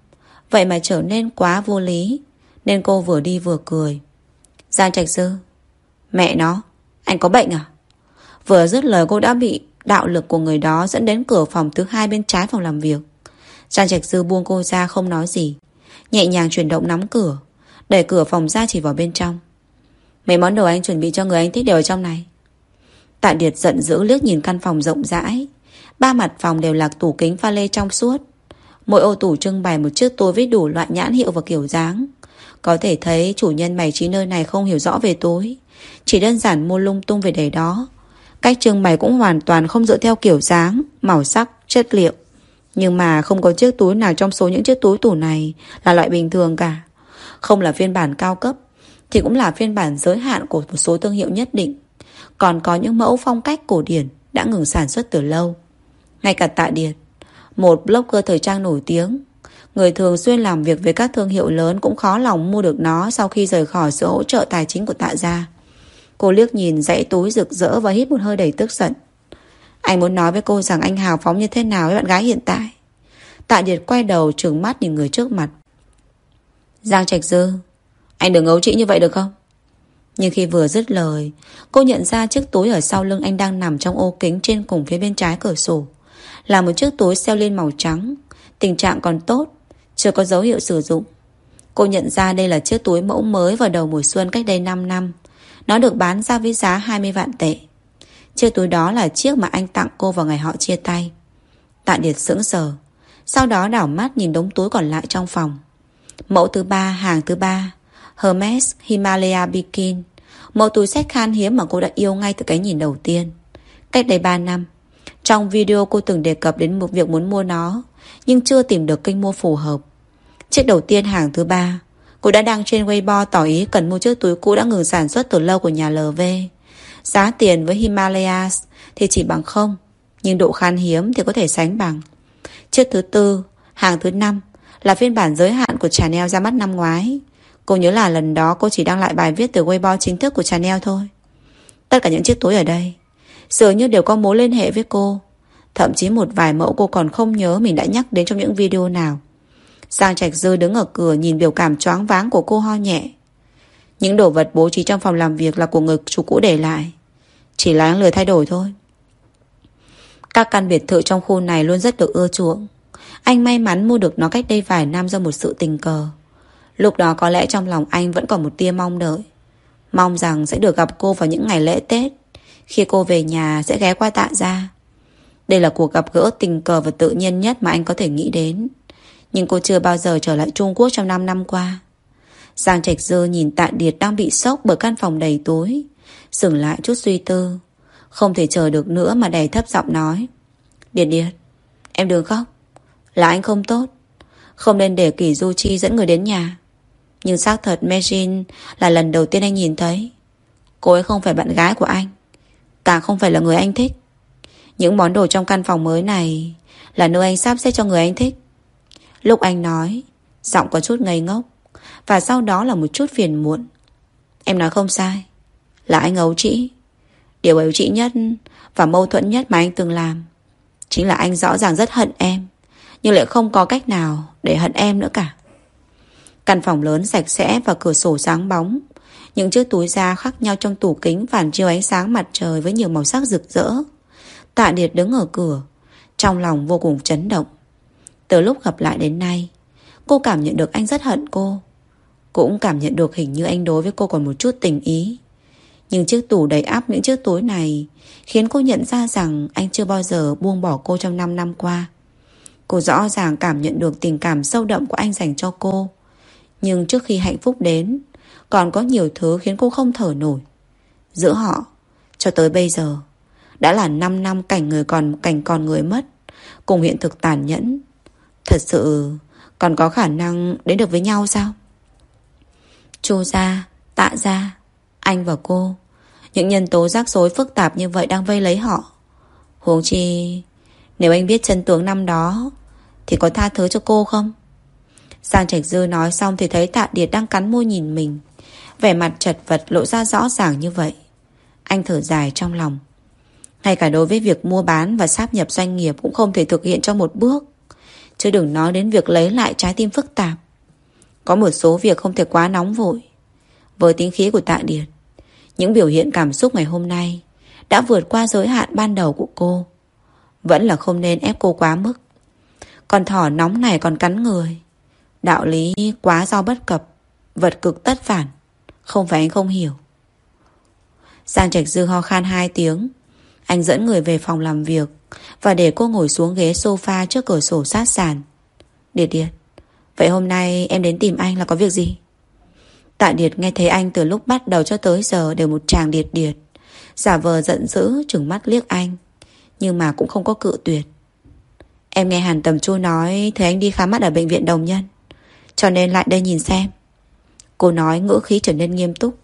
Vậy mà trở nên quá vô lý, Nên cô vừa đi vừa cười Giang Trạch Sư, Mẹ nó, Anh có bệnh à Vừa dứt lời cô đã bị đạo lực của người đó dẫn đến cửa phòng thứ hai bên trái phòng làm việc. Giang Trạch Sư buông cô ra không nói gì. Nhẹ nhàng chuyển động nắm cửa. Đẩy cửa phòng ra chỉ vào bên trong. Mấy món đồ anh chuẩn bị cho người anh thích đều ở trong này. Tạ Điệt giận dữ liếc nhìn căn phòng rộng rãi. Ba mặt phòng đều là tủ kính pha lê trong suốt. Mỗi ô tủ trưng bày một chiếc túi với đủ loại nhãn hiệu và kiểu dáng. Có thể thấy chủ nhân bày trí nơi này không hiểu rõ về túi, Chỉ đơn giản mua lung tung về để đó Cách trưng bày cũng hoàn toàn không dựa theo kiểu dáng Màu sắc, chất liệu Nhưng mà không có chiếc túi nào trong số những chiếc túi tủ này Là loại bình thường cả Không là phiên bản cao cấp Thì cũng là phiên bản giới hạn của một số thương hiệu nhất định còn có những mẫu phong cách cổ điển Đã ngừng sản xuất từ lâu Ngay cả tại Điệt Một blogger thời trang nổi tiếng Người thường xuyên làm việc với các thương hiệu lớn cũng khó lòng mua được nó sau khi rời khỏi sự hỗ trợ tài chính của tạ gia. Cô liếc nhìn dãy túi rực rỡ và hít một hơi đầy tức giận. Anh muốn nói với cô rằng anh hào phóng như thế nào với bạn gái hiện tại. Tạ Điệt quay đầu trừng mắt nhìn người trước mặt. Giang Trạch Dư, anh đừng ấu trĩ như vậy được không? Nhưng khi vừa dứt lời, cô nhận ra chiếc túi ở sau lưng anh đang nằm trong ô kính trên cùng phía bên trái cửa sổ. Là một chiếc túi xeo lên màu trắng, tình trạng còn tốt, chưa có dấu hiệu sử dụng. Cô nhận ra đây là chiếc túi mẫu mới vào đầu mùa xuân cách đây 5 năm. Nó được bán ra với giá 20 vạn tệ. Chiếc túi đó là chiếc mà anh tặng cô vào ngày họ chia tay. Tạ Điệt sững sờ Sau đó đảo mắt nhìn đống túi còn lại trong phòng. Mẫu thứ ba, hàng thứ ba Hermes Himalaya Bikin một túi sách khan hiếm mà cô đã yêu ngay từ cái nhìn đầu tiên Cách đây 3 năm Trong video cô từng đề cập đến một việc muốn mua nó Nhưng chưa tìm được kênh mua phù hợp Chiếc đầu tiên hàng thứ ba Cô đã đăng trên Weibo tỏ ý cần mua chiếc túi cũ đã ngừng sản xuất từ lâu của nhà LV. Giá tiền với Himalayas thì chỉ bằng không, nhưng độ khan hiếm thì có thể sánh bằng. Chiếc thứ tư, Hàng thứ năm là phiên bản giới hạn của Chanel ra mắt năm ngoái. Cô nhớ là lần đó cô chỉ đăng lại bài viết từ Weibo chính thức của Chanel thôi. Tất cả những chiếc túi ở đây, dường như đều có mối liên hệ với cô. Thậm chí một vài mẫu cô còn không nhớ mình đã nhắc đến trong những video nào. Giang Trạch Dư đứng ở cửa nhìn biểu cảm choáng váng của cô ho nhẹ. Những đồ vật bố trí trong phòng làm việc là của người chủ cũ để lại. Chỉ là lười thay đổi thôi. Các căn biệt thự trong khu này luôn rất được ưa chuộng. Anh may mắn mua được nó cách đây vài năm do một sự tình cờ. Lúc đó có lẽ trong lòng anh vẫn còn một tia mong đợi. Mong rằng sẽ được gặp cô vào những ngày lễ Tết. Khi cô về nhà sẽ ghé qua tạ ra. Đây là cuộc gặp gỡ tình cờ và tự nhiên nhất mà anh có thể nghĩ đến. Nhưng cô chưa bao giờ trở lại Trung Quốc trong 5 năm qua. Giang Trạch Dư nhìn Tạ Điệt đang bị sốc bởi căn phòng đầy tối. Dừng lại chút suy tư. Không thể chờ được nữa mà đầy thấp giọng nói. Điệt Điệt, em đừng khóc. Là anh không tốt. Không nên để Kỳ Du Chi dẫn người đến nhà. Nhưng xác thật Mejin là lần đầu tiên anh nhìn thấy. Cô ấy không phải bạn gái của anh. Càng không phải là người anh thích. Những món đồ trong căn phòng mới này là nơi anh sắp xếp cho người anh thích. Lúc anh nói, giọng có chút ngây ngốc. Và sau đó là một chút phiền muộn. Em nói không sai. Là anh ấu trĩ. Điều ấu trĩ nhất và mâu thuẫn nhất mà anh từng làm chính là anh rõ ràng rất hận em. Nhưng lại không có cách nào để hận em nữa cả. Căn phòng lớn sạch sẽ và cửa sổ sáng bóng. Những chiếc túi da khác nhau trong tủ kính phản chiếu ánh sáng mặt trời với nhiều màu sắc rực rỡ. Tạ Điệt đứng ở cửa, trong lòng vô cùng chấn động. Từ lúc gặp lại đến nay, cô cảm nhận được anh rất hận cô. Cũng cảm nhận được hình như anh đối với cô còn một chút tình ý. Nhưng chiếc tủ đầy áp những chiếc túi này khiến cô nhận ra rằng anh chưa bao giờ buông bỏ cô trong 5 năm qua. Cô rõ ràng cảm nhận được tình cảm sâu đậm của anh dành cho cô. Nhưng trước khi hạnh phúc đến, còn có nhiều thứ khiến cô không thở nổi. Giữa họ, cho tới bây giờ, đã là 5 năm cảnh người còn cảnh còn người mất, cùng hiện thực tàn nhẫn. Thật sự còn có khả năng đến được với nhau sao? Chu gia, tạ gia, anh và cô. Những nhân tố rắc rối phức tạp như vậy đang vây lấy họ. Huống chi, nếu anh biết chân tướng năm đó, thì có tha thứ cho cô không? Giang Trạch Dư nói xong thì thấy Tạ Điệt đang cắn môi nhìn mình. Vẻ mặt chật vật lộ ra rõ ràng như vậy. Anh thở dài trong lòng. Ngay cả đối với việc mua bán và sáp nhập doanh nghiệp cũng không thể thực hiện trong một bước. Chứ đừng nói đến việc lấy lại trái tim phức tạp. Có một số việc không thể quá nóng vội. Với tính khí của Tạ Điệt, những biểu hiện cảm xúc ngày hôm nay đã vượt qua giới hạn ban đầu của cô. Vẫn là không nên ép cô quá mức. Con thỏ nóng này còn cắn người. Đạo lý quá do bất cập, vật cực tất phản. Không phải anh không hiểu. Giang Trạch Dư ho khan hai tiếng. Anh dẫn người về phòng làm việc và để cô ngồi xuống ghế sofa trước cửa sổ sát sàn. Điệt Điệt, vậy hôm nay em đến tìm anh là có việc gì? Tạ Điệt nghe thấy anh từ lúc bắt đầu cho tới giờ đều một chàng điệt điệt. Giả vờ giận dữ, trừng mắt liếc anh. Nhưng mà cũng không có cự tuyệt. Em nghe Hàn Tầm Chu nói thấy anh đi khám mắt ở bệnh viện Đồng Nhân. Cho nên lại đây nhìn xem. Cô nói ngữ khí trở nên nghiêm túc.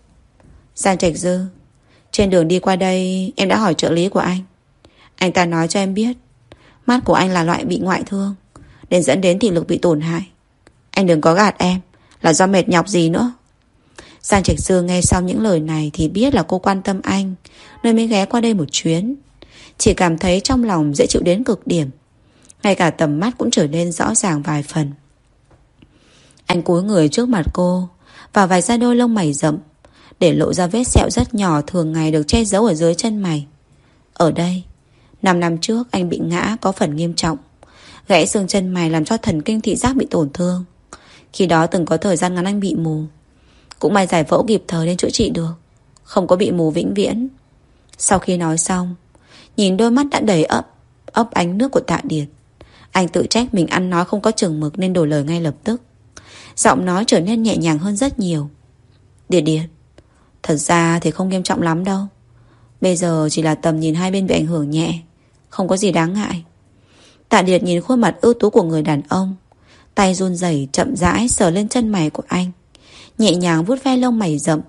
Giang Trạch Dư, trên đường đi qua đây em đã hỏi trợ lý của anh. Anh ta nói cho em biết mắt của anh là loại bị ngoại thương nên dẫn đến thị lực bị tổn hại. Anh đừng có gạt em là do mệt nhọc gì nữa. Giang Trạch Dư nghe xong những lời này thì biết là cô quan tâm anh nên mới ghé qua đây một chuyến. Chỉ cảm thấy trong lòng dễ chịu đến cực điểm. Ngay cả tầm mắt cũng trở nên rõ ràng vài phần. Anh cúi người trước mặt cô và vài ra đôi lông mày rậm để lộ ra vết sẹo rất nhỏ thường ngày được che giấu ở dưới chân mày. Ở đây, 5 năm trước anh bị ngã có phần nghiêm trọng. Gãy xương chân mày làm cho thần kinh thị giác bị tổn thương. Khi đó từng có thời gian ngắn anh bị mù. Cũng may giải phẫu kịp thời nên chữa trị được. Không có bị mù vĩnh viễn. Sau khi nói xong, nhìn đôi mắt đã đầy ấp, ấp ánh nước của tạ điệt. Anh tự trách mình ăn nói không có chừng mực nên đổi lời ngay lập tức. Giọng nói trở nên nhẹ nhàng hơn rất nhiều. Điệt điệt, thật ra thì không nghiêm trọng lắm đâu. Bây giờ chỉ là tầm nhìn hai bên bị ảnh hưởng nhẹ. Không có gì đáng ngại. Tạ điệt nhìn khuôn mặt ưu tú của người đàn ông. Tay run rẩy chậm rãi sờ lên chân mày của anh. Nhẹ nhàng vuốt ve lông mày rậm.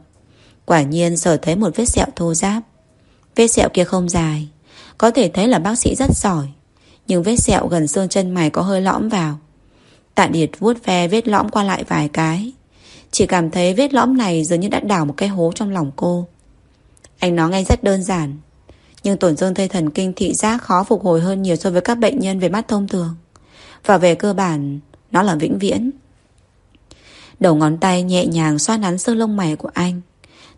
Quả nhiên sờ thấy một vết sẹo thô giáp. Vết sẹo kia không dài. Có thể thấy là bác sĩ rất giỏi. Nhưng vết sẹo gần xương chân mày có hơi lõm vào. Tạ Điệt vuốt ve vết lõm qua lại vài cái. Chỉ cảm thấy vết lõm này dường như đã đào một cái hố trong lòng cô. Anh nói ngay rất đơn giản, Nhưng tổn thương thây thần kinh thị giác khó phục hồi hơn nhiều so với các bệnh nhân về mắt thông thường. Và về cơ bản, Nó là vĩnh viễn. Đầu ngón tay nhẹ nhàng xoa nắn xương lông mày của anh.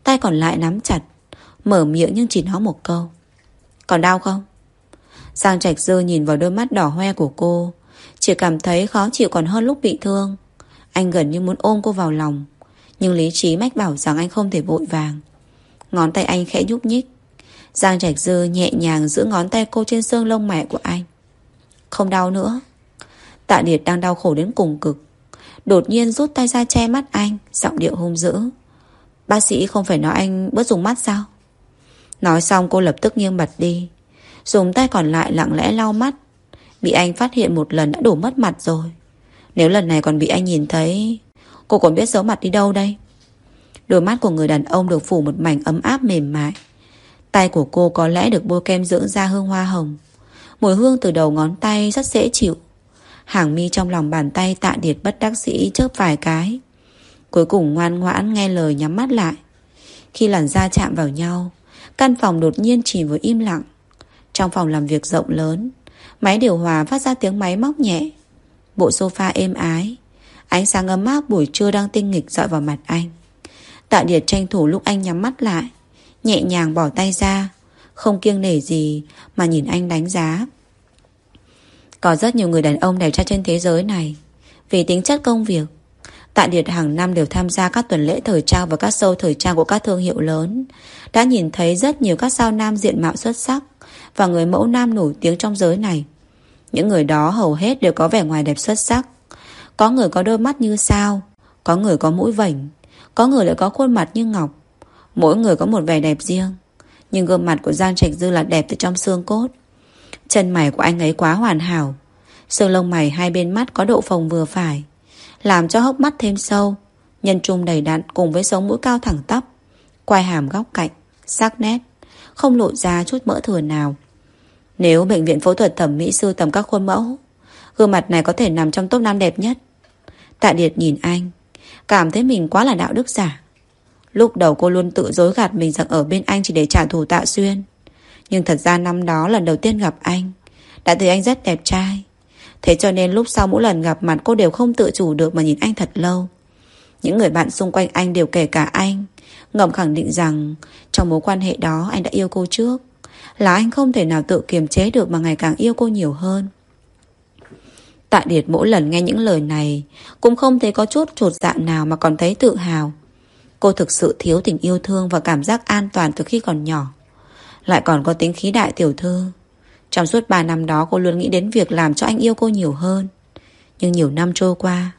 Tay còn lại nắm chặt, Mở miệng nhưng chỉ nói một câu. Còn đau không? Giang Trạch Dư nhìn vào đôi mắt đỏ hoe của cô chỉ cảm thấy khó chịu còn hơn lúc bị thương. Anh gần như muốn ôm cô vào lòng. Nhưng lý trí mách bảo rằng anh không thể vội vàng. Ngón tay anh khẽ nhúc nhích. Giang Trạch Dư nhẹ nhàng giữ ngón tay cô trên xương lông mẹ của anh. Không đau nữa. Tạ Điệt đang đau khổ đến cùng cực. Đột nhiên rút tay ra che mắt anh, Giọng điệu hung dữ. Bác sĩ không phải nói anh bớt dùng mắt sao? Nói xong cô lập tức nghiêng bật đi. Dùng tay còn lại lặng lẽ lau mắt. Bị anh phát hiện một lần đã đủ mất mặt rồi. Nếu lần này còn bị anh nhìn thấy, Cô còn biết giấu mặt đi đâu đây? Đôi mắt của người đàn ông được phủ một mảnh ấm áp mềm mại. Tay của cô có lẽ được bôi kem dưỡng da hương hoa hồng. Mùi hương từ đầu ngón tay rất dễ chịu. Hàng mi trong lòng bàn tay tạ điệt bất đắc sĩ chớp vài cái. Cuối cùng ngoan ngoãn nghe lời nhắm mắt lại. Khi làn da chạm vào nhau, Căn phòng đột nhiên chỉ vừa im lặng. Trong phòng làm việc rộng lớn Máy điều hòa phát ra tiếng máy móc nhẹ. Bộ sofa êm ái. Ánh sáng ấm áp buổi trưa đang tinh nghịch dọi vào mặt anh. Tạ Điệt tranh thủ lúc anh nhắm mắt lại, Nhẹ nhàng bỏ tay ra, Không kiêng nể gì Mà nhìn anh đánh giá. Có rất nhiều người đàn ông đẹp trai trên thế giới này. Vì tính chất công việc, Tạ Điệt hàng năm đều tham gia các tuần lễ thời trang và các show thời trang của các thương hiệu lớn. Đã nhìn thấy rất nhiều các sao nam diện mạo xuất sắc và người mẫu nam nổi tiếng trong giới này. Những người đó hầu hết đều có vẻ ngoài đẹp xuất sắc. Có người có đôi mắt như sao, có người có mũi vảnh, có người lại có khuôn mặt như ngọc. Mỗi người có một vẻ đẹp riêng. Nhưng gương mặt của Giang Trạch Dư là đẹp từ trong xương cốt. Chân mày của anh ấy quá hoàn hảo. xương lông mày hai bên mắt có độ phồng vừa phải. Làm cho hốc mắt thêm sâu Nhân trung đầy đặn cùng với sống mũi cao thẳng tắp Quai hàm góc cạnh Sắc nét không lộ ra chút mỡ thừa nào Nếu bệnh viện phẫu thuật thẩm mỹ sưu tầm các khuôn mẫu, Gương mặt này có thể nằm trong top 5 đẹp nhất Tạ Điệt nhìn anh, Cảm thấy mình quá là đạo đức giả Lúc đầu cô luôn tự dối gạt mình rằng ở bên anh chỉ để trả thù tạ xuyên Nhưng thật ra năm đó lần đầu tiên gặp anh, Đã thấy anh rất đẹp trai Thế cho nên lúc sau mỗi lần gặp mặt cô đều không tự chủ được mà nhìn anh thật lâu. Những người bạn xung quanh anh đều kể cả anh. Ngậm khẳng định rằng trong mối quan hệ đó anh đã yêu cô trước. Là anh không thể nào tự kiềm chế được mà ngày càng yêu cô nhiều hơn. Tạ Điệt mỗi lần nghe những lời này cũng không thấy có chút trột dạ nào mà còn thấy tự hào. Cô thực sự thiếu tình yêu thương và cảm giác an toàn từ khi còn nhỏ. Lại còn có tính khí đại tiểu thư. Trong suốt 3 năm đó cô luôn nghĩ đến việc làm cho anh yêu cô nhiều hơn. Nhưng nhiều năm trôi qua,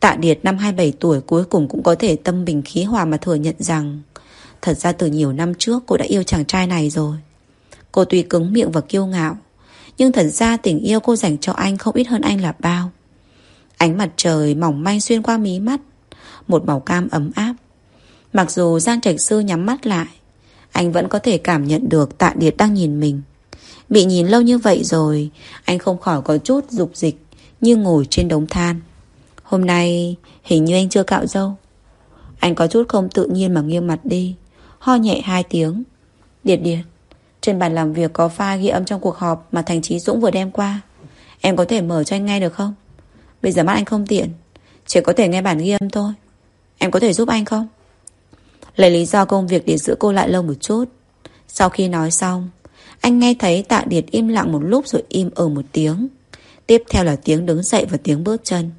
Tạ Điệt năm 27 tuổi cuối cùng cũng có thể tâm bình khí hòa mà thừa nhận rằng thật ra từ nhiều năm trước cô đã yêu chàng trai này rồi. Cô tuy cứng miệng và kiêu ngạo, nhưng thật ra tình yêu cô dành cho anh không ít hơn anh là bao. Ánh mặt trời mỏng manh xuyên qua mí mắt, một màu cam ấm áp. Mặc dù Giang Trạch Sư nhắm mắt lại, anh vẫn có thể cảm nhận được Tạ Điệt đang nhìn mình. Bị nhìn lâu như vậy rồi Anh không khỏi có chút dục dịch Như ngồi trên đống than Hôm nay, hình như anh chưa cạo dâu. Anh có chút không tự nhiên mà nghiêng mặt đi, Ho nhẹ hai tiếng. Điệt điệt, Trên bàn làm việc có file ghi âm trong cuộc họp Mà Thành Trí Dũng vừa đem qua. Em có thể mở cho anh nghe được không? Bây giờ mắt anh không tiện, Chỉ có thể nghe bản ghi âm thôi. Em có thể giúp anh không? Lấy lý do công việc để giữ cô lại lâu một chút. Sau khi nói xong, anh nghe thấy tạ điệt im lặng một lúc rồi im ở một tiếng. Tiếp theo là tiếng đứng dậy và tiếng bước chân.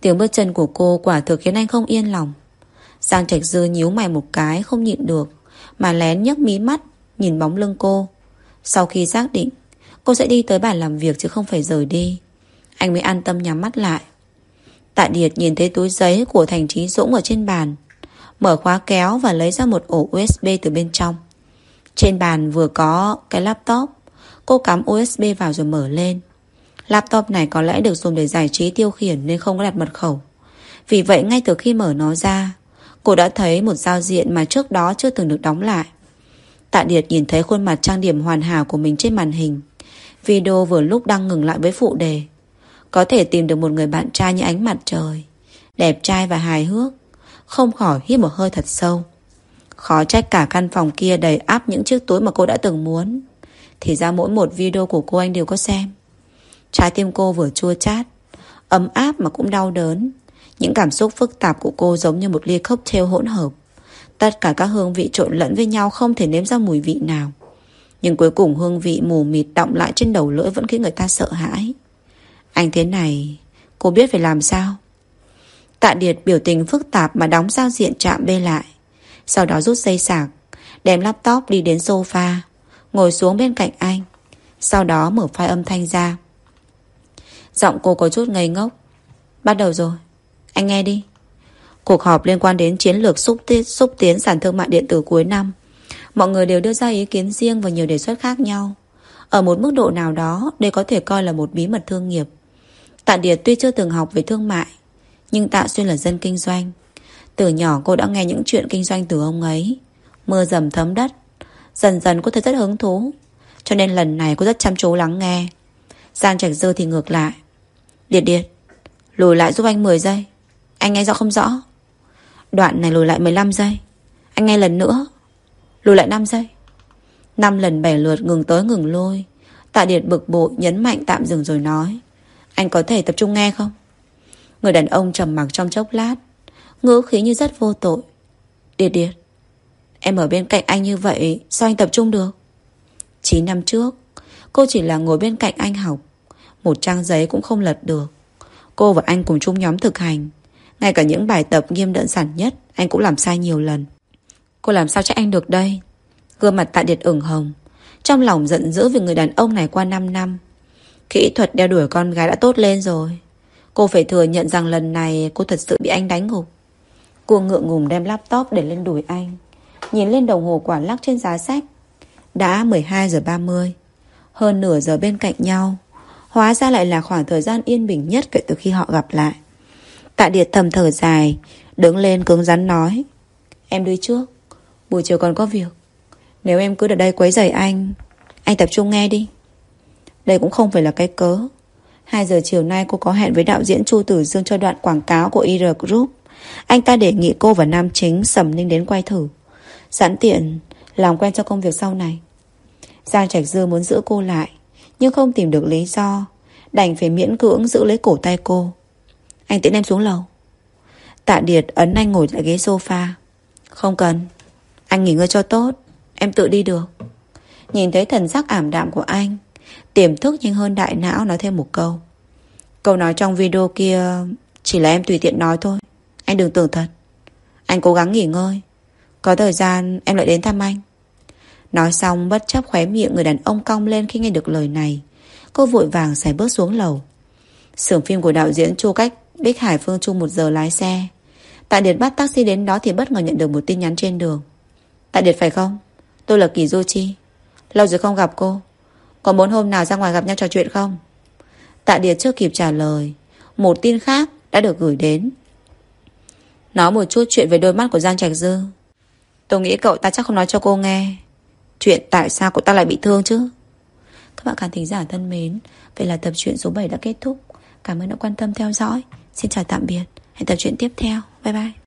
Tiếng bước chân của cô quả thực khiến anh không yên lòng. Giang Trạch Dư nhíu mày một cái không nhịn được, mà lén nhấc mí mắt, nhìn bóng lưng cô. Sau khi xác định, cô sẽ đi tới bàn làm việc chứ không phải rời đi. Anh mới an tâm nhắm mắt lại. Tạ Điệt nhìn thấy túi giấy của Thành Trí Dũng ở trên bàn. Mở khóa kéo và lấy ra một ổ USB từ bên trong. Trên bàn vừa có cái laptop Cô cắm USB vào rồi mở lên Laptop này có lẽ được dùng để giải trí tiêu khiển Nên không có đặt mật khẩu. Vì vậy, ngay từ khi mở nó ra, Cô đã thấy một giao diện mà trước đó chưa từng được đóng lại. Tạ Điệt nhìn thấy khuôn mặt trang điểm hoàn hảo của mình trên màn hình. Video vừa lúc đang ngừng lại với phụ đề. Có thể tìm được một người bạn trai như ánh mặt trời, Đẹp trai và hài hước, Không khỏi hít một hơi thật sâu. Khó trách cả căn phòng kia đầy áp những chiếc túi mà cô đã từng muốn. Thì ra mỗi một video của cô anh đều có xem. Trái tim cô vừa chua chát, Ấm áp mà cũng đau đớn. Những cảm xúc phức tạp của cô giống như một ly cocktail hỗn hợp. Tất cả các hương vị trộn lẫn với nhau Không thể nếm ra mùi vị nào. Nhưng cuối cùng hương vị mù mịt Động lại trên đầu lưỡi vẫn khiến người ta sợ hãi. Anh thế này, Cô biết phải làm sao? Tạ Điệt biểu tình phức tạp Mà đóng giao diện chạm bê lại. Sau đó rút dây sạc, Đem laptop đi đến sofa, Ngồi xuống bên cạnh anh. Sau đó mở file âm thanh ra. Giọng cô có chút ngây ngốc. Bắt đầu rồi. Anh nghe đi. Cuộc họp liên quan đến chiến lược xúc tiến, xúc tiến sản thương mại điện tử cuối năm. Mọi người đều đưa ra ý kiến riêng và nhiều đề xuất khác nhau. Ở một mức độ nào đó Đây có thể coi là một bí mật thương nghiệp. Tạ Điệt tuy chưa từng học về thương mại Nhưng Tạ Xuyên là dân kinh doanh. Từ nhỏ cô đã nghe những chuyện kinh doanh từ ông ấy. Mưa dầm thấm đất Dần dần cô thấy rất hứng thú. Cho nên lần này cô rất chăm chú lắng nghe. Giang Trạch Dư thì ngược lại. Điệt điệt Lùi lại giúp anh 10 giây. Anh nghe rõ không rõ? Đoạn này lùi lại 15 giây. Anh nghe lần nữa. Lùi lại 5 giây. 5 lần bẻ lượt ngừng tới ngừng lôi Tạ Điệt bực bội nhấn mạnh tạm dừng rồi nói, Anh có thể tập trung nghe không? Người đàn ông trầm mặc trong chốc lát, Ngữ khí như rất vô tội. Điệt điệt Em ở bên cạnh anh như vậy, Sao anh tập trung được? 9 năm trước, Cô chỉ là ngồi bên cạnh anh học. Một trang giấy cũng không lật được. Cô và anh cùng chung nhóm thực hành. Ngay cả những bài tập nghiêm đơn giản nhất, Anh cũng làm sai nhiều lần. Cô làm sao trách anh được đây? Gương mặt tạ điệt ửng hồng. Trong lòng giận dữ vì người đàn ông này qua 5 năm. Kỹ thuật đeo đuổi con gái đã tốt lên rồi. Cô phải thừa nhận rằng lần này Cô thật sự bị anh đánh gục. Cô ngượng ngùng đem laptop để lên đùi anh. Nhìn lên đồng hồ quả lắc trên giá sách. Đã 12 giờ 30 Hơn nửa giờ bên cạnh nhau. Hóa ra lại là khoảng thời gian yên bình nhất Kể từ khi họ gặp lại. Tạ Điệt thầm thở dài, Đứng lên cứng rắn nói, Em đi trước, Buổi chiều còn có việc. Nếu em cứ ở đây quấy rầy anh Anh tập trung nghe đi. Đây cũng không phải là cái cớ. 2 giờ chiều nay cô có hẹn với đạo diễn Chu Tử Dương cho đoạn quảng cáo của IR Group. Anh ta đề nghị cô và nam chính Sầm Ninh đến quay thử. Sẵn tiện Làm quen cho công việc sau này. Giang Trạch Dư muốn giữ cô lại. Nhưng không tìm được lý do. Đành phải miễn cưỡng giữ lấy cổ tay cô. Anh tiễn em xuống lầu. Tạ Điệt ấn anh ngồi lại ghế sofa. Không cần. Anh nghỉ ngơi cho tốt. Em tự đi được. Nhìn thấy thần sắc ảm đạm của anh, Tiềm thức nhanh hơn đại não nói thêm một câu. Câu nói trong video kia Chỉ là em tùy tiện nói thôi. Anh đừng tưởng thật. Anh cố gắng nghỉ ngơi. Có thời gian em lại đến thăm anh. Nói xong, bất chấp khóe miệng người đàn ông cong lên khi nghe được lời này, Cô vội vàng xài bước xuống lầu. Sưởng phim của đạo diễn Chu Cách, Bích Hải Phương Trung một giờ lái xe. Tạ Điệt bắt taxi đến đó thì bất ngờ nhận được một tin nhắn trên đường. Tạ Điệt phải không? Tôi là Kỳ Du Chi. Lâu rồi không gặp cô. Có muốn hôm nào ra ngoài gặp nhau trò chuyện không? Tạ Điệt chưa kịp trả lời, Một tin khác đã được gửi đến. Nói một chút chuyện về đôi mắt của Giang Trạch Dư. Tôi nghĩ cậu ta chắc không nói cho cô nghe. Chuyện tại sao cậu ta lại bị thương chứ? Các bạn khán thính giả thân mến, Vậy là tập truyện số 7 đã kết thúc. Cảm ơn đã quan tâm theo dõi. Xin chào tạm biệt. Hẹn tập truyện tiếp theo. Bye bye.